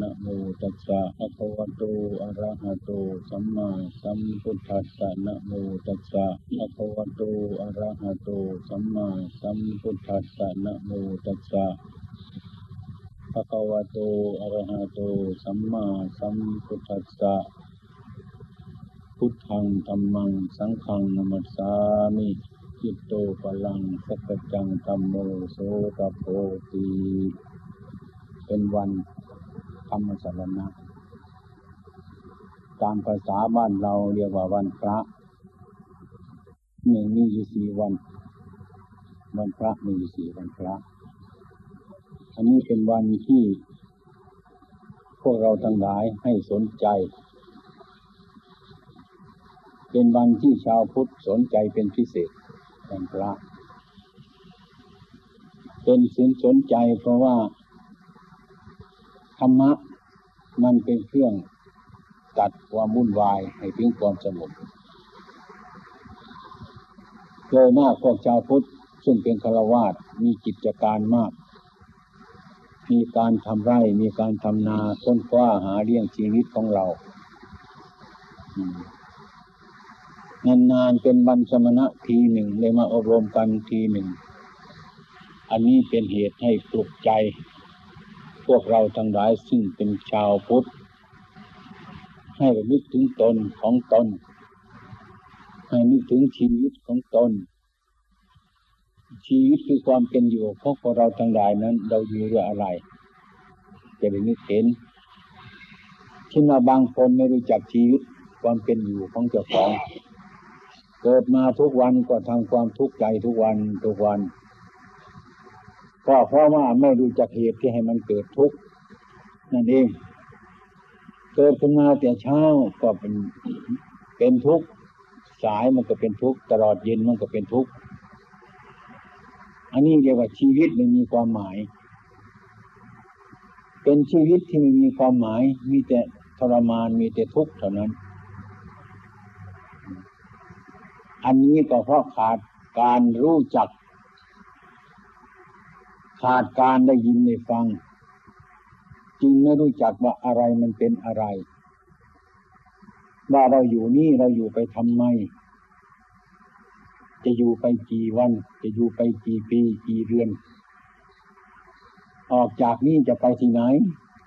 นะโมตัสสะภะคะวะโต อะระหะโต สัมมาสัมพุทธัสสะนะโมตัสสะภะคะวะโต อะระหะโต สัมมาสัมพุทธัสสะนะโมตัสสะภะคะวะโต อะระหะโต สัมมาสัมพุทธัสสะ พุทธังธัมมัง สังฆังนมัสสามิจิตโตปลังสักจังธัมโมโสตโพติเป็นวัน ธรรมสรณะตามภาษาบ้านเราเรียกว่าวันพระหนึ่งมีอยู่สี่วัน วันพระมีอยู่สี่วันพระ อันนี้เป็นวันที่ พวกเราทั้งหลายให้สนใจ เป็นวันที่ชาวพุทธสนใจเป็นพิเศษวันพระ เป็นสินสนใจเพราะว่า ธรรมะมันเป็นเครื่องตัดความวุ่นวายให้ถึงความสงบโดยมากพวกชาวพุทธซึ่งเป็นฆราวาสมีกิจการมาก มีการทำไร่มีการทำนาค้นคว้าหาเลี้ยงชีวิตของเรานานๆเป็นบรรสมณะทีหนึ่งเลยมาอบรมกันทีหนึ่ง อันนี้เป็นเหตุให้ปลุกใจ พวกเราทั้งหลายซึ่งเป็นชาวพุทธ ให้นึกถึงตนของตน ให้นึกถึงชีวิตของตน ชีวิตคือความเป็นอยู่ของพวกเราทั้งหลายนั้น เราอยู่ด้วยอะไร จะได้นึกเห็นเช่นว่าบางคนไม่รู้จักชีวิตความเป็นอยู่ของเจ้าของ เกิดมาทุกวันก็ทำความทุกข์ใจทุกวันทุกวัน ก็เพราะว่าไม่รู้จักเหตุที่ให้มันเกิดทุกข์นั่นเอง เกิดขึ้นมาแต่เช้าก็เป็นเป็นทุกข์สายมันก็เป็นทุกข์ตลอดเย็นมันก็เป็นทุกข์อันนี้เรียกว่าชีวิตไม่มีความหมาย เป็นชีวิตที่ไม่มีความหมาย มีแต่ทรมานมีแต่ทุกข์เท่านั้น อันนี้ก็เพราะขาดการรู้จัก ขาดการได้ยินได้ฟัง จึงไม่รู้จักว่าอะไรมันเป็นอะไร ว่าเราอยู่นี่เราอยู่ไปทำไม จะอยู่ไปกี่วัน จะอยู่ไปกี่ปีกี่เดือน ออกจากนี่จะไปที่ไหน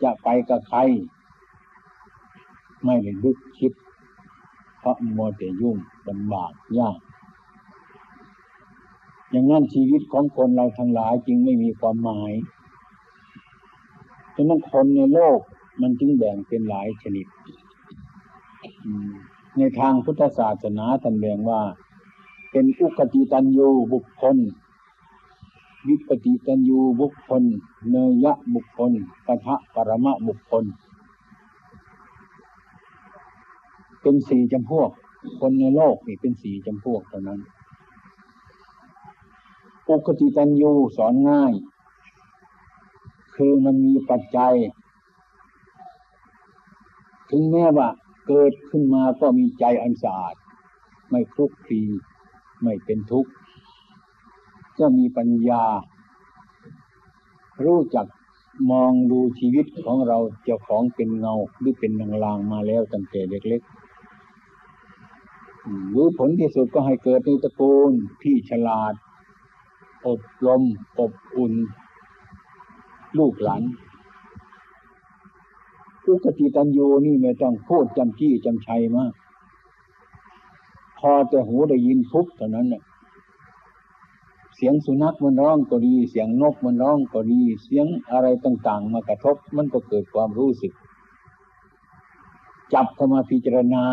จะไปกับใคร ไม่ได้ลึกคิด เพราะมัวแต่ยุ่งลำบากยาก อย่างนั้นชีวิตของคนเราทั้งหลายจึงไม่มีความหมายฉะนั้นคนในโลกมันจึงแบ่งเป็นหลายชนิด ในทางพุทธศาสนาท่านแบ่งว่า เป็นอุกติตันยูบุคคล วิปติตันยูบุคคล เนยะบุคคลปะทะปรมะบุคคล เป็นสี่จำพวก คนในโลกนี่เป็นสี่จำพวกเท่านั้น ปกติตัญญูสอนง่าย คือมันมีปัจจัย ถึงแม้ว่าเกิดขึ้นมาก็มีใจอันสะอาด ไม่คลุกคลีไม่เป็นทุกข์ก็มีปัญญา รู้จักมองดูชีวิตของเราเจ้าของเป็นเงาหรือเป็นลางๆมาแล้วตั้งแต่เล็กๆหรือผลที่สุดก็ให้เกิดในตระกูลที่ฉลาด อบรมอบอุ่น ลูกหลานอุกติตันโยนี่ไม่ต้องพูดจำจี้จำชัยมาก พอแต่หูได้ยินทุบเท่านั้นเนี่ยเสียงสุนัขมันร้องก็ดี เสียงนกมันร้องก็ดี เสียงอะไรต่างๆ มากระทบมันก็เกิดความรู้สึก จับเข้ามาพิจารณา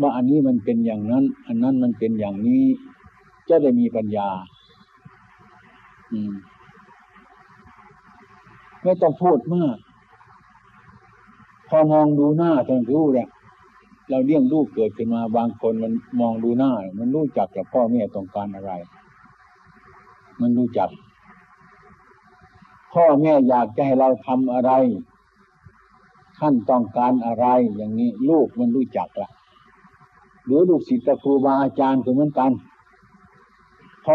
ว่าอันนี้มันเป็นอย่างนั้น อันนั้นมันเป็นอย่างนี้ จะได้มีปัญญา อืม ไม่ต้องพูดมาก พอมองดูหน้าท่านรู้เนี่ยเราเลี้ยงลูกเกิดขึ้นมาบางคนมันมองดูหน้า มันรู้จักกับพ่อแม่ต้องการอะไร มันรู้จัก พ่อแม่อยากจะให้เราทำอะไร ท่านต้องการอะไร อย่างนี้ ลูกมันรู้จักละหรือลูกศิษย์ครูบาอาจารย์ก็เหมือนกัน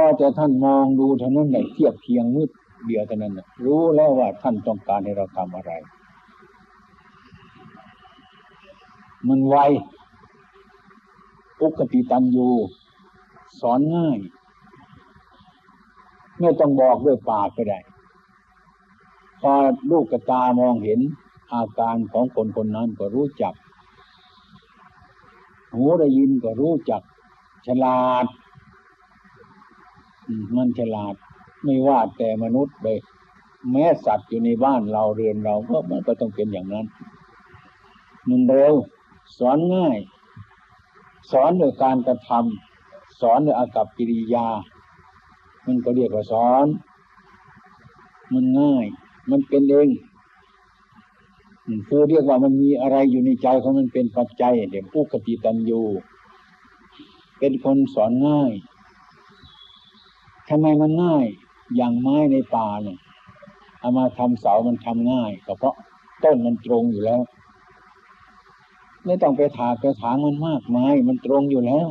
อจะท่านมองดูเท่านั้นแหละเทียบเคียงมืดเดียวเท่านั้นรู้แล้วว่าท่านต้องการให้เราทำอะไร มันไวอุกติตันยูสอนง่ายไม่ต้องบอกด้วยปากก็ได้ พอลูกกระตามองเห็นอาการของคนคนนั้นก็รู้จัก หูได้ยินก็รู้จัก ฉลาด มันฉลาดไม่ว่าแต่มนุษย์เลย แม้สัตว์อยู่ในบ้านเราเรือนเราก็มันก็ต้องเป็นอย่างนั้นมันเร็ว สอนง่าย สอนโดยการกระทำสอนโดยอากับกิริยา มันก็เรียกว่าสอน มันง่าย มันเป็นเองคือเรียกว่ามันมีอะไรอยู่ในใจของมันเป็นปัจจัยเดี๋ยวผู้กติตันยูเป็นคนสอนง่าย ทำไมมันง่าย อย่างไม้ในป่าเนี่ยเอามาทำเสามันทำง่าย ก็เพราะต้นมันตรงอยู่แล้ว ไม่ต้องไปถากไปถางมันมากไม้มันตรงอยู่แล้ว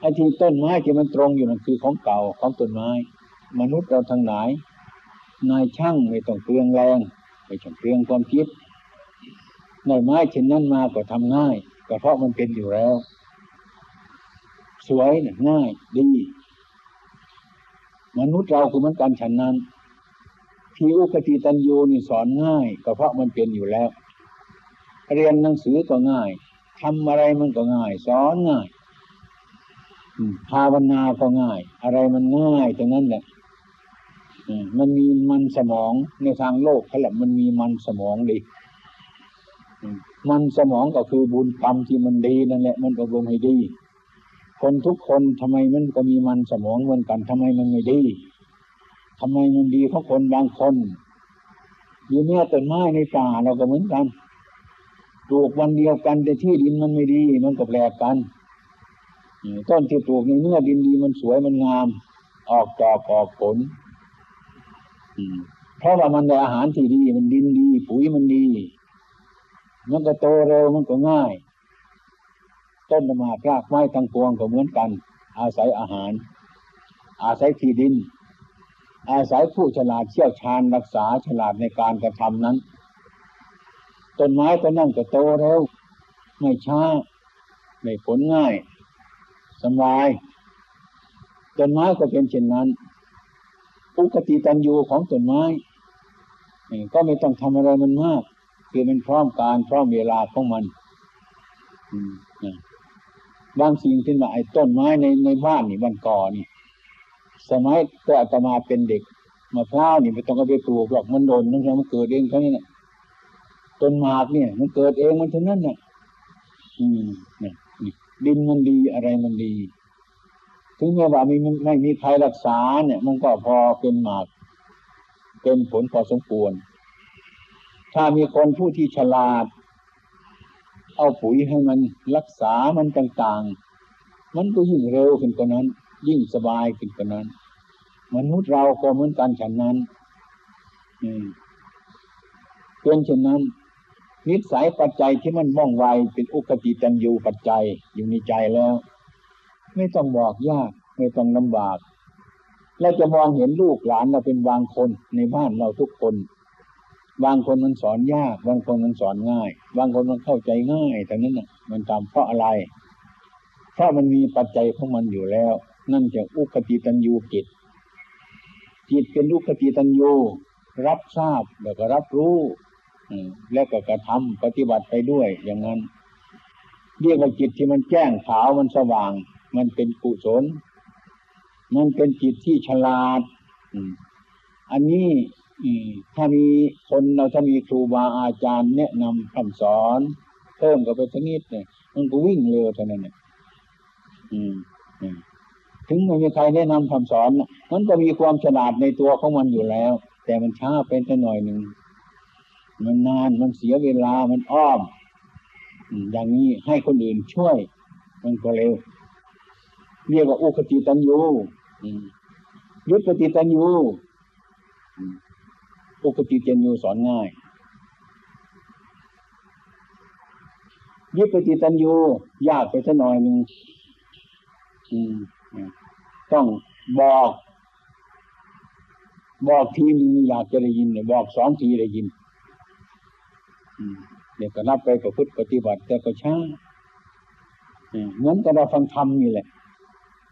ไอ้ที่ต้นไม้ที่มันตรงอยู่นั่นคือของเก่าของต้นไม้ มนุษย์เราทั้งหลายนายช่างไม่ต้องเปลืองแรงไม่ต้องเปลืองความคิดในไม้เช่นนั้นมาก็ทำง่ายก็เพราะมันเป็นอยู่แล้ว สวยเนี่ยง่ายดี มนุษย์เราคือมันกันฉันนั้นทีอุคติตันยูนี่สอนง่ายก็เพราะมันเป็นอยู่แล้ว เรียนหนังสือก็ง่ายทำอะไรมันก็ง่าย สอนง่ายภาวนาก็ง่าย อะไรมันง่ายตรงนั้นแหละมันมีมันสมองในทางโลกเขาแหละมันมีมันสมองดีมันสมองก็คือบุญกรรมที่มันดีนั่นแหละ มันอบรมให้ดี คนทุกคนทำไมมันก็มีมันสมองเหมือนกันทำไมมันไม่ดีทำไมมันดีเพราะคนบางคนอยู่เนี่ยต้นไม้ในป่าเราก็เหมือนกันปลูกวันเดียวกัน แต่ที่ดินมันไม่ดี มันก็แปลกกันต้นที่ปลูกในเนื้อดินดีมันสวยมันงาม ออกดอกออกผลเพราะว่ามันได้อาหารที่ดี มันดินดี ปุ๋ยมันดี มันก็โตเร็วมันก็ง่าย ต้นมากรากไม้ทั้งปวงก็เหมือนกัน อาศัยอาหาร อาศัยที่ดิน อาศัยผู้ฉลาดเชี่ยวชาญรักษาฉลาดในการกระทำนั้น ต้นไม้ก็นั่งก็โตเร็วไม่ช้าไม่ผลง่ายสบายต้นไม้ก็เป็นเช่นนั้น อุกติตันยูของต้นไม้ก็ไม่ต้องทำอะไรมันมาก คือมันพร้อมการพร้อมเวลาของมัน บางสิ่งที่มาไอ้ต้นไม้ในในบ้านนี่บ้านก่อนี่ สมัยตัวอาตมาเป็นเด็กมะพร้าวนี่ไม่ต้องเอาไปปลูกหรอกมันโดนนั่นมันเกิดเองเท่านี้เนี่ยต้นหมากเนี่ย มันเกิดเองมันเท่านั้นเนี่ยอืมนี่ดินมันดีอะไรมันดี ถึงแม้ว่าไม่ไม่มีใครรักษาเนี่ย มันก็พอเป็นหมาก เป็นผลพอสมควร ถ้ามีคนผู้ที่ฉลาด เอาปุ๋ยให้มันรักษามันต่างๆ มันก็ยิ่งเร็วขึ้นกว่านั้น ยิ่งสบายขึ้นกว่านั้น มนุษย์เราก็เหมือนกันฉันนั้นเป็นเช่นนั้น นิสัยปัจจัยที่มันม่องไวเป็นอุกติจันยูปัจจัยอยู่ในใจแล้ว ไม่ต้องบอกยาก ไม่ต้องลำบากเราจะมองเห็นลูกหลานเราเป็นบางคนในบ้านเราทุกคน บางคนมันสอนยาก บางคนมันสอนง่าย บางคนมันเข้าใจง่ายแต่นั้นน่ะ มันตามเพราะอะไร เพราะมันมีปัจจัยของมันอยู่แล้ว นั่นจะอุคติตันยูจิต จิตเป็นอุคติตันยูรับทราบแล้วก็รับรู้แล้วก็กระทำปฏิบัติไปด้วยอย่างนั้น เรียกว่าจิตที่มันแจ้งขาวมันสว่าง มันเป็นกุศลมันเป็นจิตที่ฉลาดอันนี้ ถ้ามีคนเราถ้ามีครูบาอาจารย์แนะนำคำสอนเพิ่มกับไปสักนิดเนี่ยมันก็วิ่งเร็วเท่านั้นเนี่ยถึงไม่มีใครแนะนำคำสอนมันก็มีความฉลาดในตัวของมันอยู่แล้ว แต่มันช้าเป็นแต่หน่อยหนึ่งมันนานมันเสียเวลามันอ้อมอย่างนี้ให้คนอื่นช่วย มันก็เร็ว เรียกว่าอุคติตันยูยุปติตันยู อุคติตันยูสอนง่ายยุปติตันยูยากไปสักหน่อยหนึ่งต้องบอก บอกทีนึงอยากจะได้ยินเนี่ยบอกสองทีได้ยินเดี๋ยวก็นับไปกับพุทธปฏิบัติแต่ก็ช้าเหมือนกับเราฟังธรรมนี่แหละ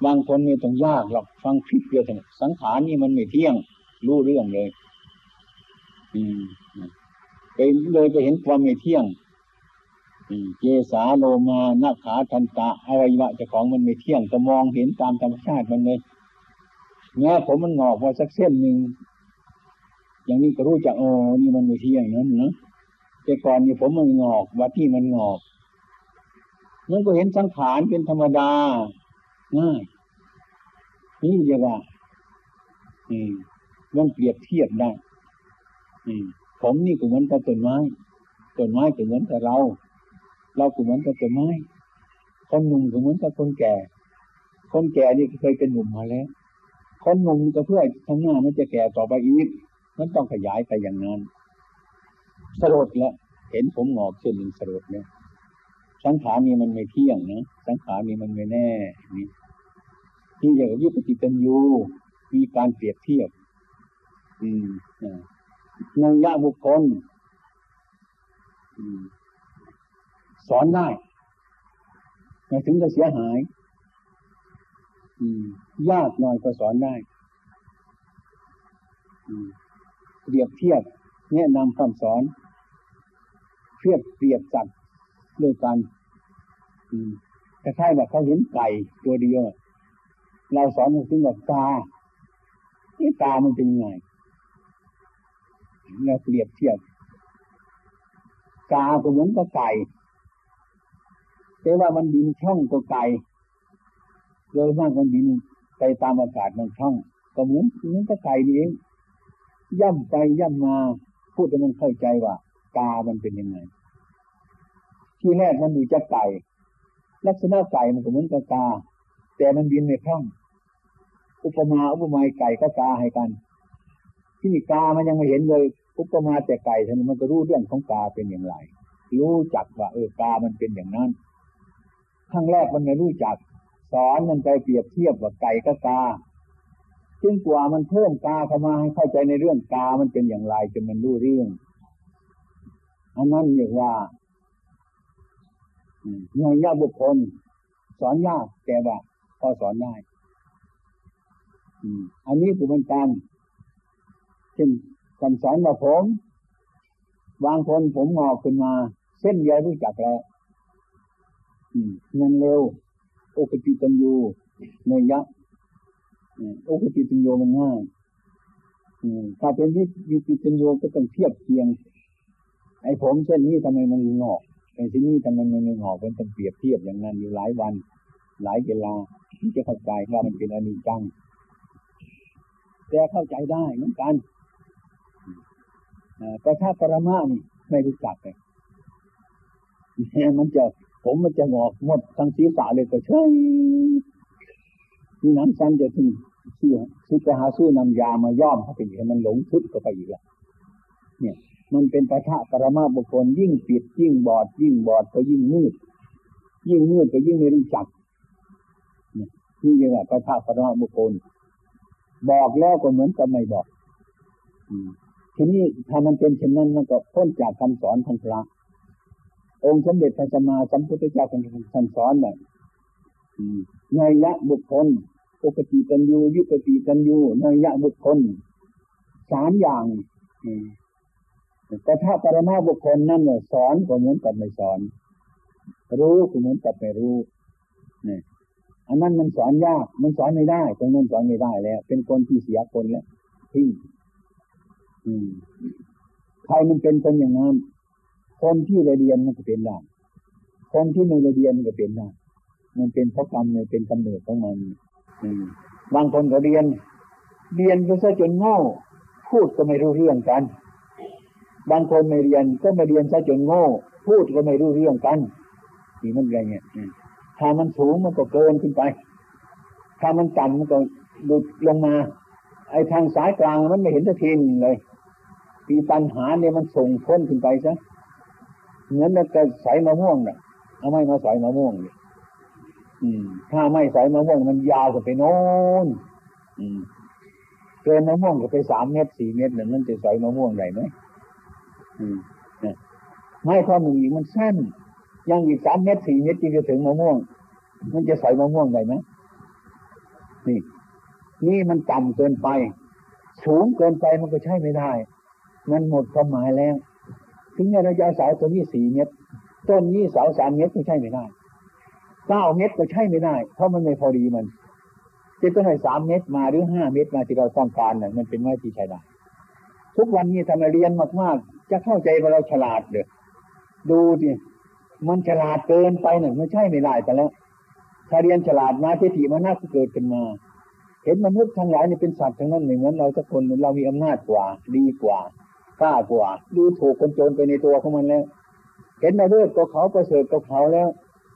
บางคนไม่ต้องยากหรอกฟังคลิปเดียวถึงสังขารนี่มันไม่เที่ยง รู้เรื่องเลย ไปเลยไปเห็นความไม่เที่ยงเจสาโลมานาขาทันตะอวัยวะเจ้าของมันไม่เที่ยงก็มองเห็นตามธรรมชาติมันเลยแม้ผมมันงอกพอสักเส้นหนึ่งอย่างนี้ก็รู้จักโอ้นี่มันไม่เที่ยงนั้นนะแต่ก่อนนี่ผมมันงอกว่าที่มันงอกมันก็เห็นสังขารเป็นธรรมดาง่ายนี่เรียกว่าอืมมันเปรียบเทียบได้ ผมนี่ก็เหมือนกับต้นไม้ต้นไม้ก็เหมือนกับเรา เราก็เหมือนกับต้นไม้คนหนุ่มก็เหมือนกับคนแก่ คนแก่นี่เคยเป็นหนุ่มมาแล้ว คนหนุ่มก็เพื่อทั้งหน้ามันจะแก่ต่อไปอีก มันต้องขยายไปอย่างนั้นสลดแล้วเห็นผมหงอกเส้นหนึ่งสลดเนี่ยสังขารนี้มันไม่เที่ยงนะสังขารนี้มันไม่แน่นี่ที่เรียกว่ายุปฏิตันยูมีการเปรียบเทียบ อืมในยะบุคคลสอนได้ไม่ถึงจะเสียหายยากหน่อยก็สอนได้เปรียบเทียบแนะนำคำสอนเทียบเปรียบจัดด้วยกันคล้ายๆแบบเขาเห็นไก่ตัวเดียวเราสอนถึงแบบกาที่ตามันเป็นยังไง เราเปรียบเทียบกาก็เหมือนกับไก่แต่ว่ามันบินช่องก็ไก่โดยมากมันบินไปตามอากาศมันช่อง ก็เหมือนเหมือนกับไก่นี่เองย่ำไปย่ำมาพูดให้มันเข้าใจว่า กามันเป็นยังไง ที่แรกมันอยู่จะไก่ ลักษณะไก่มันก็เหมือนกับกา แต่มันบินในช่อง อุปมาอุปไมยไก่ก็กาให้กัน ที่กามันยังไม่เห็นเลยอุปมาแต่ไก่ท่านมันก็รู้เรื่องของกาเป็นอย่างไร รู้จักว่าเออกามันเป็นอย่างนั้นครั้งแรกมันไม่รู้จัก สอนมันไปเปรียบเทียบว่าไก่กับกาจึงกว่ามันเพิ่มกาเข้ามาให้เข้าใจในเรื่องกามันเป็นอย่างไรจนมันรู้เรื่องอันนั้นเรียกว่าเงยยากบุคคล สอนยากแต่ว่าก็สอนได้อันนี้คือมันการ ช่นคำสอนมาผมบางคนผมงอกขึ้นมา เส้นเดียวรู้จักแล้วมันเร็วโอปติตันยูในยะโอปติตันโยมันง่ายถ้าเป็นวิวิปิตันโยก็ต้องเทียบเคียง ไอ้ผมเส้นนี้ทำไมมันงอกไอ้ที่นี่ทำไมมันไม่งอกเป็นต้องเปรียบเทียบอย่างนั้นอยู่หลายวัน หลายเวลาที่จะเข้าใจว่ามันเป็นอนิจจังแต่เข้าใจได้เหมือนกัน แต่ถ้าปรมานี่ ไม่รู้จักเลยมันจะผมมันจะงอกหมดทั้งศีรษะเลยก็ใช่ที่นั้นซ้ำจะถึงซื้อซื้อไปหาซื้อนำยามาย่อมเข้าไปอีกมันหลงทึบเข้าไปอีกแล้วเนี่ย มันเป็นประทะปรมาบุคคลยิ่งปิด ยิ่งบอด ยิ่งบอดก็ยิ่งมืด ยิ่งมืดก็ยิ่งไม่รู้จักนี่ยนี่เรียกว่าปะทะปรมาบุคคลบอกแล้วก็เหมือนกับไม่บอก อืม ทีนี้ถ้ามันเป็นเช่นนั้นมันก็พ้นจากคำสอนทางพระ องค์สมเด็จพระสัมมาสัมพุทธเจ้าท่านสอนแบบนยะบุคคลปกติกันยูยุปติกันยูนยะบุคคลสามอย่างแต่ถ้าปรมาบุคคลนั่นเนี่ยสอนก็เหมือนกับไม่สอน รู้ก็เหมือนกับไม่รู้นี่อันนั้นมันสอนยาก มันสอนไม่ได้ตรงนั้นสอนไม่ได้แล้ว เป็นคนที่เสียคนแล้วทิ้ง ใครมันเป็นคนอย่างนั้น คนที่เรียนมันก็เป็นได้คนที่ไม่เรียนมันก็เป็นได้มันเป็นเพราะกรรมเนี่ยเป็นกำเนิดของมันบางคนก็เรียน เรียนไปซะจนโง่ พูดก็ไม่รู้เรื่องกัน บางคนไม่เรียนก็ไม่เรียนซะจนโง่ พูดก็ไม่รู้เรื่องกันนี่มันอะไรเนี่ยถ้ามันสูงมันก็เกินขึ้นไป ถ้ามันต่ำมันก็หลุดลงมา ไอ้ทางสายกลางมันไม่เห็นสักทีเลย ปีตันหาเนี่ยมันส่งพ้นขึ้นไปซะเหมือนกับใส่มะม่วงน่ะเอาไม่มาใส่มะม่วงเนี่ยถ้าไม่ใส่มะม่วงมันยาวกว่าไปโน้นอืมไปกินมะม่วงก็ไปสามเม็ดสี่เม็ดเนี่ยมันจะใส่มะม่วงได้ไหมไม่ข้อหนึ่งอีกมันสั้นยังอีกสามเม็ดสี่เม็ดจึงจะถึงมะม่วง มันจะใส่มะม่วงได้ไหมนี่ นี่มันต่ำเกินไป สูงเกินไปมันก็ใช่ไม่ได้ มันหมดความหมายแล้วถึงแม้เราจะเอาเสาตัวนี้สี่เม็ดต้นนี้เสาสามเม็ดก็ใช่ไม่ได้เก้าเม็ดก็ใช่ไม่ได้ เพราะมันไม่พอดีมันจะต้องให้สามเม็ดมาหรือห้าเม็ดมาที่เราต้องการนี่ยมันเป็นไม้ที่ใช้ได้ทุกวันนี้ทำไมเรียนมากๆ จะเข้าใจว่าเราฉลาดเด้อดูสิมันฉลาดเกินไปเนี่ยไม่ใช่ไม่ได้แต่แล้วถ้าเรียนฉลาดมาทิฏฐิมันน่าจะเกิดขึ้นมา เห็นมนุษย์ทั้งหลายนี่เป็นสัตว์ทั้งนั้นเหมือนเราทุกคนเรามีอำนาจกว่า ดีกว่า กล้ากว่าดูถูกคนโจรไปในตัวของมันแล้ว เห็นมาเลือดก็เขาประเสริฐก็เขาแล้ว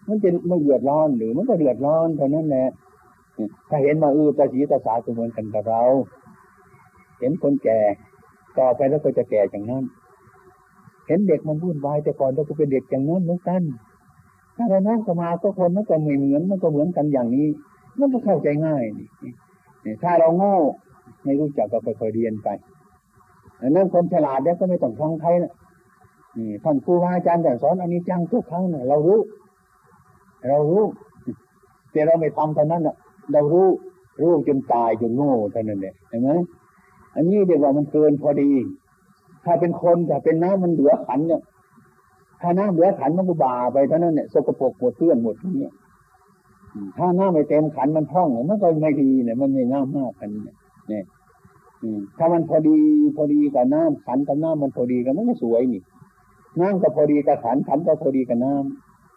มันจะไม่เดือดร้อนหรือมันก็เดือดร้อนเท่านั้นแหละถ้าเห็นมาอือตาสีตาสาเหมือนกันกับเรา เห็นคนแก่ ต่อไปแล้วก็จะแก่อย่างนั้น เห็นเด็กมันวุ่นวายแต่ก่อนเราก็เป็นเด็กอย่างนั้นเหมือนกัน ถ้าเราน้องก็มาก็คนมันก็ไม่เหมือนมันก็เหมือนกันอย่างนี้ มันก็เข้าใจง่ายนี่ถ้าเราโง่ไม่รู้จักก็ค่อยๆเรียนไป นั่นคนฉลาดเนี่ยก็ไม่ต้องฟังใครนะนี่ท่านครูอาจารย์แต่สอนอันนี้จังทุกครั้งเนี่ยเรารู้ เรารู้แต่เราไม่ทำเท่านั้นอะเรารู้รู้จนตายจนโง่เท่านั้นเองเห็นไหมอันนี้เรียกว่ามันเกินพอดี ถ้าเป็นคนถ้าเป็นน้ำมันเหลือขันเนี่ยถ้าน้ำเหลือขันมันก็บาไปเท่านั้นเนี่ยสกปรกหมดเพื่อนหมดทุกเนี่ยถ้าน้ำไม่เต็มขันมันท่องมันก็ไม่ดีเนี่ยมันไม่งามากกันเนี่ย ถ้ามันพอดีพอดีกับน้ำขันกับน้ำมันพอดีกันมันก็สวยนี่น้ำก็พอดีกับขันขันก็พอดีกับน้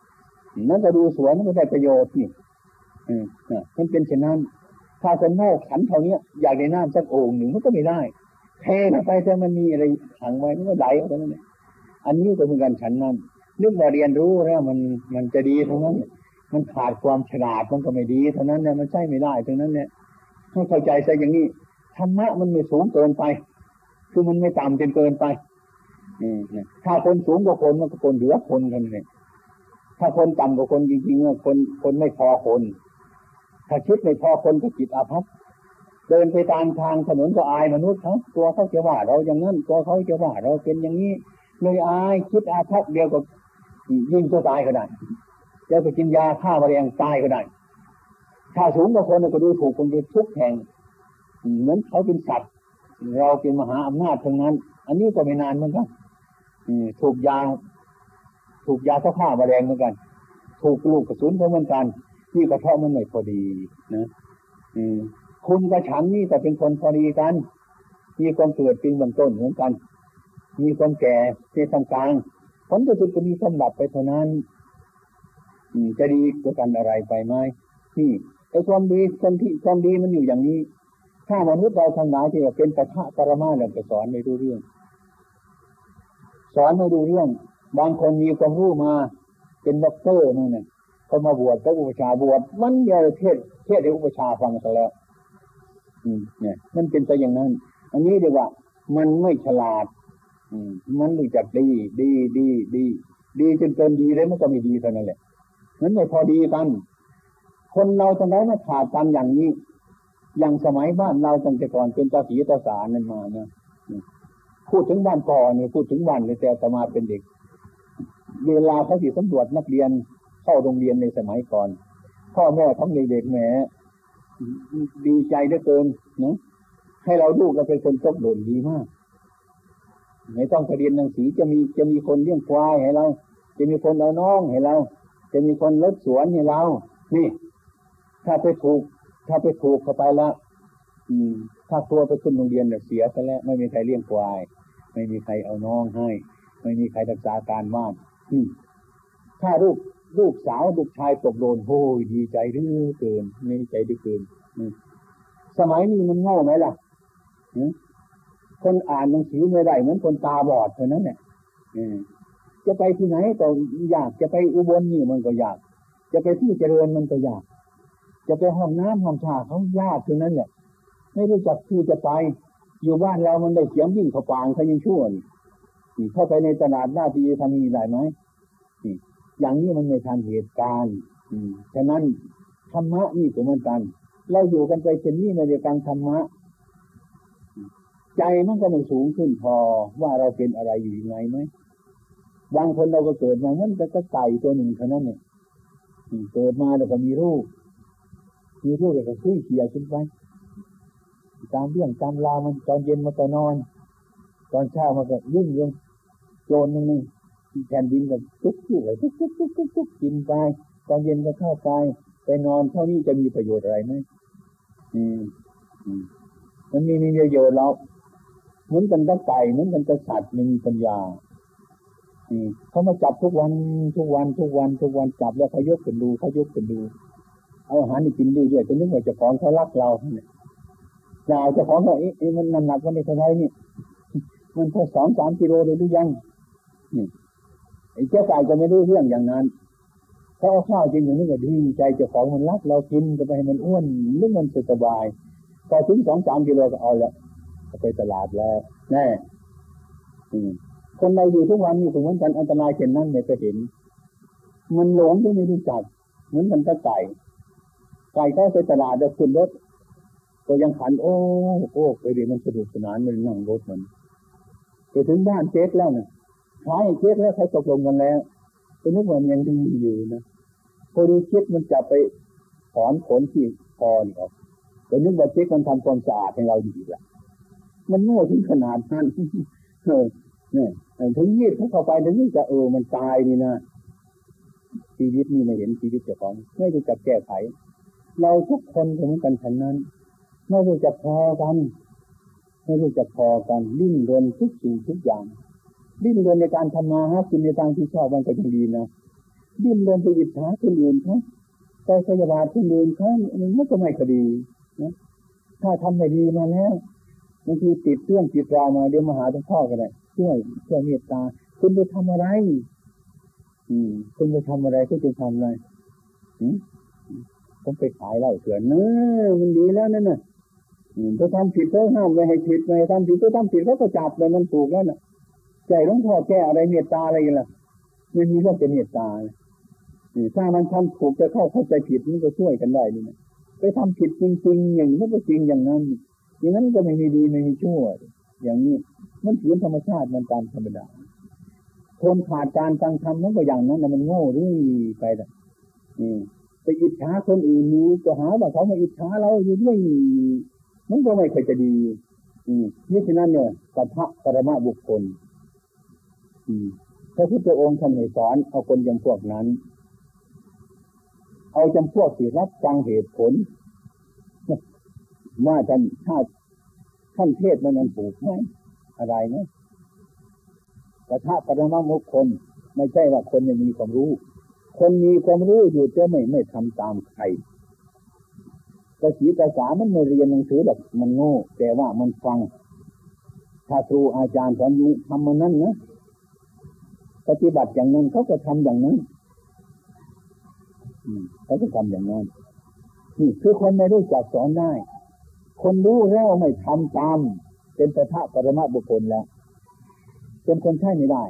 ำนั่นก็ดูสวยมันก็ได้ประโยชน์นี่อืมมันเป็นเช่นนั้นถ้าคนโง่ขันเท่านี้อยากได้น้ำสักโอ่งหนึ่งมันก็ไม่ได้เทไปแต่มันมีอะไรขังไว้มันก็ไหลออกมาเนี่ยอันนี้ก็เป็นการฉันนั้นนึกว่าเรียนรู้แล้วมันมันจะดีเท่านั้นมันขาดความฉลาดมันก็ไม่ดีเท่านั้นเนี่ยมันใช่ไม่ได้เท่านั้นเนี่ยให้เข้าใจซะอย่างนี้ ธรรมะมันไม่สูงเกินไป คือมันไม่ต่ำจนเกินไปถ้าคนสูงกว่าคนมันก็คนเหลือคนกันเลยถ้าคนต่ำกว่าคนจริงๆคนคนไม่พอคน ถ้าคิดไม่พอคนก็จิตอาภัพเดินไปตามทางถนนก็อายมนุษย์เขาตัวเขาจะว่าเราอย่างนั้นตัวเขาจะว่าเราเป็นอย่างนี้เลยอายคิดอาภัพเดียวกับยิงตัวตายก็ได้จะไปกินยาฆ่ามาแรงตายก็ได้ ถ้าสูงกว่าคนก็ดูถูกคนไปทุกแห่ง เหมือนเขาเป็นสัตว์เราเป็นมหาอำนาจทั้งนั้น อันนี้ก็ไม่นานเหมือนกันถูกยาถูกยาฆ่ามาแรงเหมือนกัน ถูกลูกกระสุนเหมือนกันที่กระเพาะมันไม่พอดีนะคุณกับฉันนี่แต่เป็นคนพอดีกัน มีความเกิดเป็นเบื้องต้นเหมือนกัน มีความแก่เป็นทางกลางผลจะสุดก็มีความดับไปเท่านั้นจะดีกว่ากันอะไรไปไหมนี่ไอ้ความดีความที่ความดีมันอยู่อย่างนี้ ถ้ามนุษย์เราทั้งหลายที่ว่าเป็นปะทะปรมาเนี่ยจะสอนไม่รู้เรื่อง สอนไม่รู้เรื่อง บางคนมีความรู้มา เป็นด็อกเตอร์นั่นเนี่ยเขามาบวชก็อุปัชฌาย์บวชมันเยอะเทศน์เทศน์ให้อุปัชฌาย์ฟังซะแล้ว อืมเนี่ยมันเป็นไปอย่างนั้น อันนี้เรียกว่า มันไม่ฉลาด อืมมันรู้จักดี ดีดีดีดีจนเกินดีแล้วมันก็ไม่ดีเท่านั้นแหละมันไม่พอดีกัน คนเราจะได้มาขาดกันอย่างนี้ อย่างสมัยบ้านเราตั้งแต่ก่อนเป็นตาสีตาสารนั่นมาเนี่ยพูดถึงบ้านก่อนเนี่ยพูดถึงบ้านเลยแต่สมาเป็นเด็ก เวลาเขาสิสำรวจนักเรียนเข้าโรงเรียนในสมัยก่อน พ่อแม่ทั้งเด็กๆแหมดีใจเหลือเกินนะให้เราลูกเราเป็นคนตกโดนดีมากไม่ต้องไปเรียนหนังสือจะมีจะมีคนเลี้ยงควายให้เรา จะมีคนเอาน้องให้เรา จะมีคนรถสวนให้เรา นี่ ถ้าไปถูก ถ้าไปถูกเข้าไปแล้วอืม ถ้าตัวไปขึ้นโรงเรียนเนี่ยเสียซะแล้ว ไม่มีใครเลี้ยงควาย ไม่มีใครเอาน้องให้ ไม่มีใครรักษาการบ้านถ้าลูกลูกสาวลูกชายตกโดนโอ้ยดีใจดื้อเกินไม่ใจดื้อเกินสมัยนี้มันโง่ไหมล่ะคนอ่านหนังสือไม่ได้เหมือนคนตาบอดเท่านั้นเนี่ยจะไปที่ไหนก็ยากจะไปอุบลนี่มันก็อยาก จะไปที่เจริญมันก็อยาก จะไปห้องน้ำห้องชาเขายากท่านั้นเนี่ยไม่รู้จักที่จะไป อยู่บ้านเรามันได้เสียงยิ่งเขาปางเขายังชั่วนี่เข้าไปในตลาดหน้าที่ทำมีได้ไหมอย่างนี้มันไม่ทันเหตุการณ์อืฉะนั้นธรรมะนี่ก็เหมือนกัน เราอยู่กันไปเช่นนี้ไม่ได้การธรรมะ ใจมันก็ไม่สูงขึ้นพอว่าเราเป็นอะไรอยู่ยังไงไหมบางคนเราก็เกิดมาเหมันก็ไก่ตัวหนึ่งเท่านั้นเนี่ยเกิดมาแล้วก็มีรูป มีรูปแล้วก็คุยเขี่ยขึ้นไปตามเรื่องตามราวมันตอนเย็นมันก็นอน ตอนเช้ามันก็ยุ่งเรื่องโจรนึงนี่แผ่นดินก็ทุกทุกเลยทุกทุกทุกทุกทุกกินไปตอนเย็นก็เข้าไปไปนอนเท่านี้จะมีประโยชน์อะไรไหมอืมมันมีมีประโยชน์เราเหมือนกันกับไก่เหมือนกันกับสัตว์ไม่มีปัญญาเขามาจับทุกวันทุกวันทุกวันทุกวันจับแล้วเขายกกันดูเขายกกันดู เอาอาหารนี่กินดีด้วยจนนึกว่าเจะของเขารักเราเนี่ยเราจะของเขาเอ๊ะมันน้ำหนักมันได้เท่าไรนี่มันแค่สองสามกิโลเลยหรือยังนี่ไอ้เจ้าไก่ก็ไม่รู้เรื่องอย่างนั้นเขาเอาข้าวกินอย่างนี้ก็ดีใจเจ้าของมันรักเรากินก็ไปให้มันอ้วนนึกมันสบายพอถึงสองสามกิโลก็เอาละไปตลาดแล้วแน่คนเราอยู่ทุกวันนี่ถึงวันกันอันตรายเช่นนั้นไม่เคยเห็น มันหลงที่ไม่รู้จักเหมือนกันกับไก่ ไก่เขาไปตลาดจะขึ้นรถก็ยังขัน โอ้โอ้ไปดีมันสนุกสนานมันนั่งรถมันไปถึงบ้านเจ๊กแล้วเนี่ยขายเจ๊กแล้วเขาตกลงกันแล้วตัวนี้มันยังดีอยู่นะพอดีเจ๊กมันจะไปถอนขนที่คอนี่ออกตัวนี้ว่าเจ๊กมันทำความสะอาดให้เราดีละมันโง่ถึงขนาดนั้นเออเนี่ยถึงยีดเขาเข้าไปถึงจะเออมันตายนี่นะชีวิตนี่ไม่เห็นชีวิตเจ้าของ ไม่รู้จักแก้ไข เราทุกคนเหมือนกันฉันนั้น ไม่รู้จักพอกัน ไม่รู้จักพอกันดิ้นรนทุกสิ่งทุกอย่าง ดิ้นรนในการทำมาหากินในทางที่ชอบมันก็ยังดีนะดิ้นรนไปอิจฉาคนอื่นเขาไปพยาบาทคนอื่นเขามันก็ไม่คดีนะถ้าทำไม่ดีมาแล้วบางทีติดเรื่องติดราวมาเดี๋ยวมาหาหลวงพ่อกันเลยช่วยช่วยเมตตา คุณไปทำอะไร อืมคุณไปทำอะไรคุณจะทำอะไรอืม ผมไปขายเหล้าเถื่อนเนอมันดีแล้วนั่นน่ะถ้าทำผิดก็ห้ามไม่ให้ผิดไม่ทำผิดก็ทำผิดเขาก็จับเลยมันถูกแล้วน่ะ ใจหลวงพ่อแก้อะไรเมตตาอะไรกันล่ะไม่มีเรื่องเป็นเมตตาถ้ามันทำถูกจะเข้าเข้าใจผิดมันก็ช่วยกันได้นี่นะไปทำผิดจริง ๆ อย่างนี้นก็จริงอย่างนั้นอย่างนั้นก็ไม่มีดีไม่มีชั่ว อย่างนี้มันถือธรรมชาติมันตามธรรมดาคนขาดการฟังธรรมนั่นก็อย่างนั้นนะมันโง่เรื่อยไปแต่ ไปอิจฉาคนอื่นรู้ก็หาว่าเขามาอิจฉาเราอยู่ด้วยมันก็ไม่เคยจะดีนี่ฉะนั้นเนี่ยสัพพะปรมาบุคคลพระพุทธองค์ท่านให้สอนเอาคนจำพวกนั้น เอาจำพวกที่รับฟังเหตุผลว่าท่านถ้าท่านเทศมันมันถูกไหมอะไรนะกระทะปรมามุคคล ไม่ใช่ว่าคนไม่มีความรู้ คนมีความรู้อยู่แต่ไม่ไม่ทำตามใครกระสีกระสามันไม่เรียนหนังสือแบบมันโง่ แต่ว่ามันฟัง ถ้าครูอาจารย์สอนนี้ทำมันนั้นนะปฏิบัติอย่างนั้นเขาก็ทำอย่างนั้นเขาก็ทำอย่างนั้นนี่คือคนไม่รู้จักสอนได้ คนรู้แล้วไม่ทำตาม เป็นพระปรมาบุคคลแล้วเป็นคนใช่ไม่ได้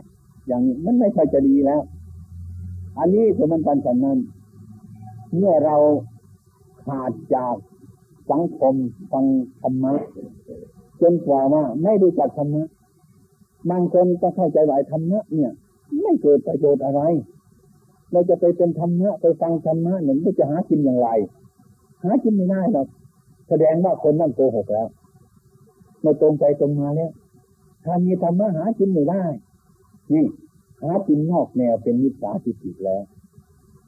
อย่างนี้มันไม่ใช่จะดีแล้ว อันนี้คือมันกันฉันนั้น เมื่อเราขาดจากสังคมฟังธรรมะจนกว่าว่าไม่รู้จักธรรมะบางคนก็เข้าใจว่าธรรมะเนี่ย ไม่เกิดประโยชน์อะไร เราจะไปเป็นธรรมะไปฟังธรรมะหนึ่งจะหากินอย่างไร หากินไม่ได้หรอกแสดงว่าคนนั่นโกหกแล้วไม่ตรงใจตรงมาแล้วถ้ามีธรรมะหากินไม่ได้ นี่ หากินนอกแนวเป็นมิจฉาทิฏฐิแล้ว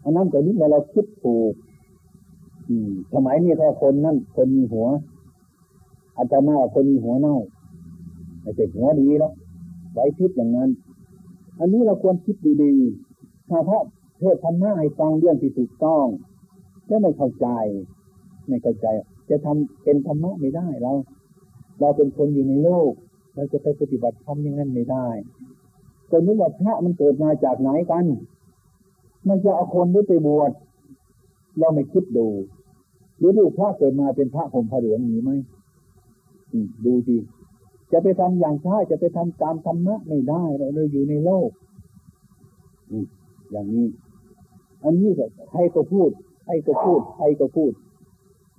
อันนั้นแต่นี้เราคิดถูกสมัยนี้ถ้าคนนั่นคนมีหัว อาจารย์มาคนมีหัวเน่าไม่ใช่หัวดีแล้วไว้คิดอย่างนั้น อันนี้เราควรคิดดีๆถ้าพระเทศธรรมะให้ฟังเรื่องที่ถูกต้องแล้วไม่เข้าใจ ไม่เข้าใจ จะทำเป็นธรรมะไม่ได้เรา เราเป็นคนอยู่ในโลก เราจะไปปฏิบัติธรรมอย่างนั้นไม่ได้ คนนึกว่าพระมันเกิดมาจากไหนกัน มันจะเอาคนนี้ไปบวชเราไม่คิดดูหรือดูพระเกิดมาเป็นพระผมพระเหลืองมีไหมดูดีจะไปทำอย่างช้าจะไปทำตามธรรมะไม่ได้เราเลยอยู่ในโลกอย่างนี้ อันนี้ก็ใครก็พูดใครก็พูดใครก็พูด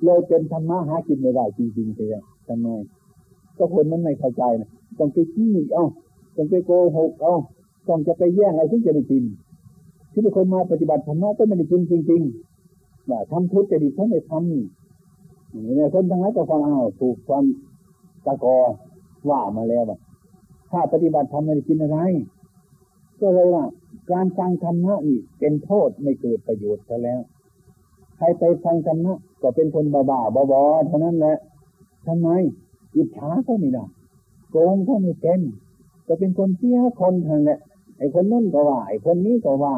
เลยเป็นธรรมะหากินไม่ได้จริงๆเลยทำไมก็คนมันไม่เข้าใจนะต้องไปขี้เอา ต้องไปโกหกเอาต้องจะไปแย่งอะไรถึงจะได้กิน ที่คนมาปฏิบัติธรรมะก็ไม่ได้กินจริงๆว่าทำทุจริตเขาไม่ทำเนี่ยคนทั้งนั้นก็ฟังอ้าวถูกความตะกอว่ามาแล้วว่าถ้าปฏิบัติธรรมไม่ได้กินอะไร ก็เลยว่า การฟังธรรมะนี่เป็นโทษไม่เกิดประโยชน์ซะแล้วใครไปฟังธรรมะก็เป็นคนบ้าๆบอๆเท่านั้นแหละทำไมอิจฉาก็ไม่ได้โกงก็ไม่เป็น ก็เป็นคนเสียคนทันแหละไอ้คนนั่นก็ว่าไอ้คนนี้ก็ว่า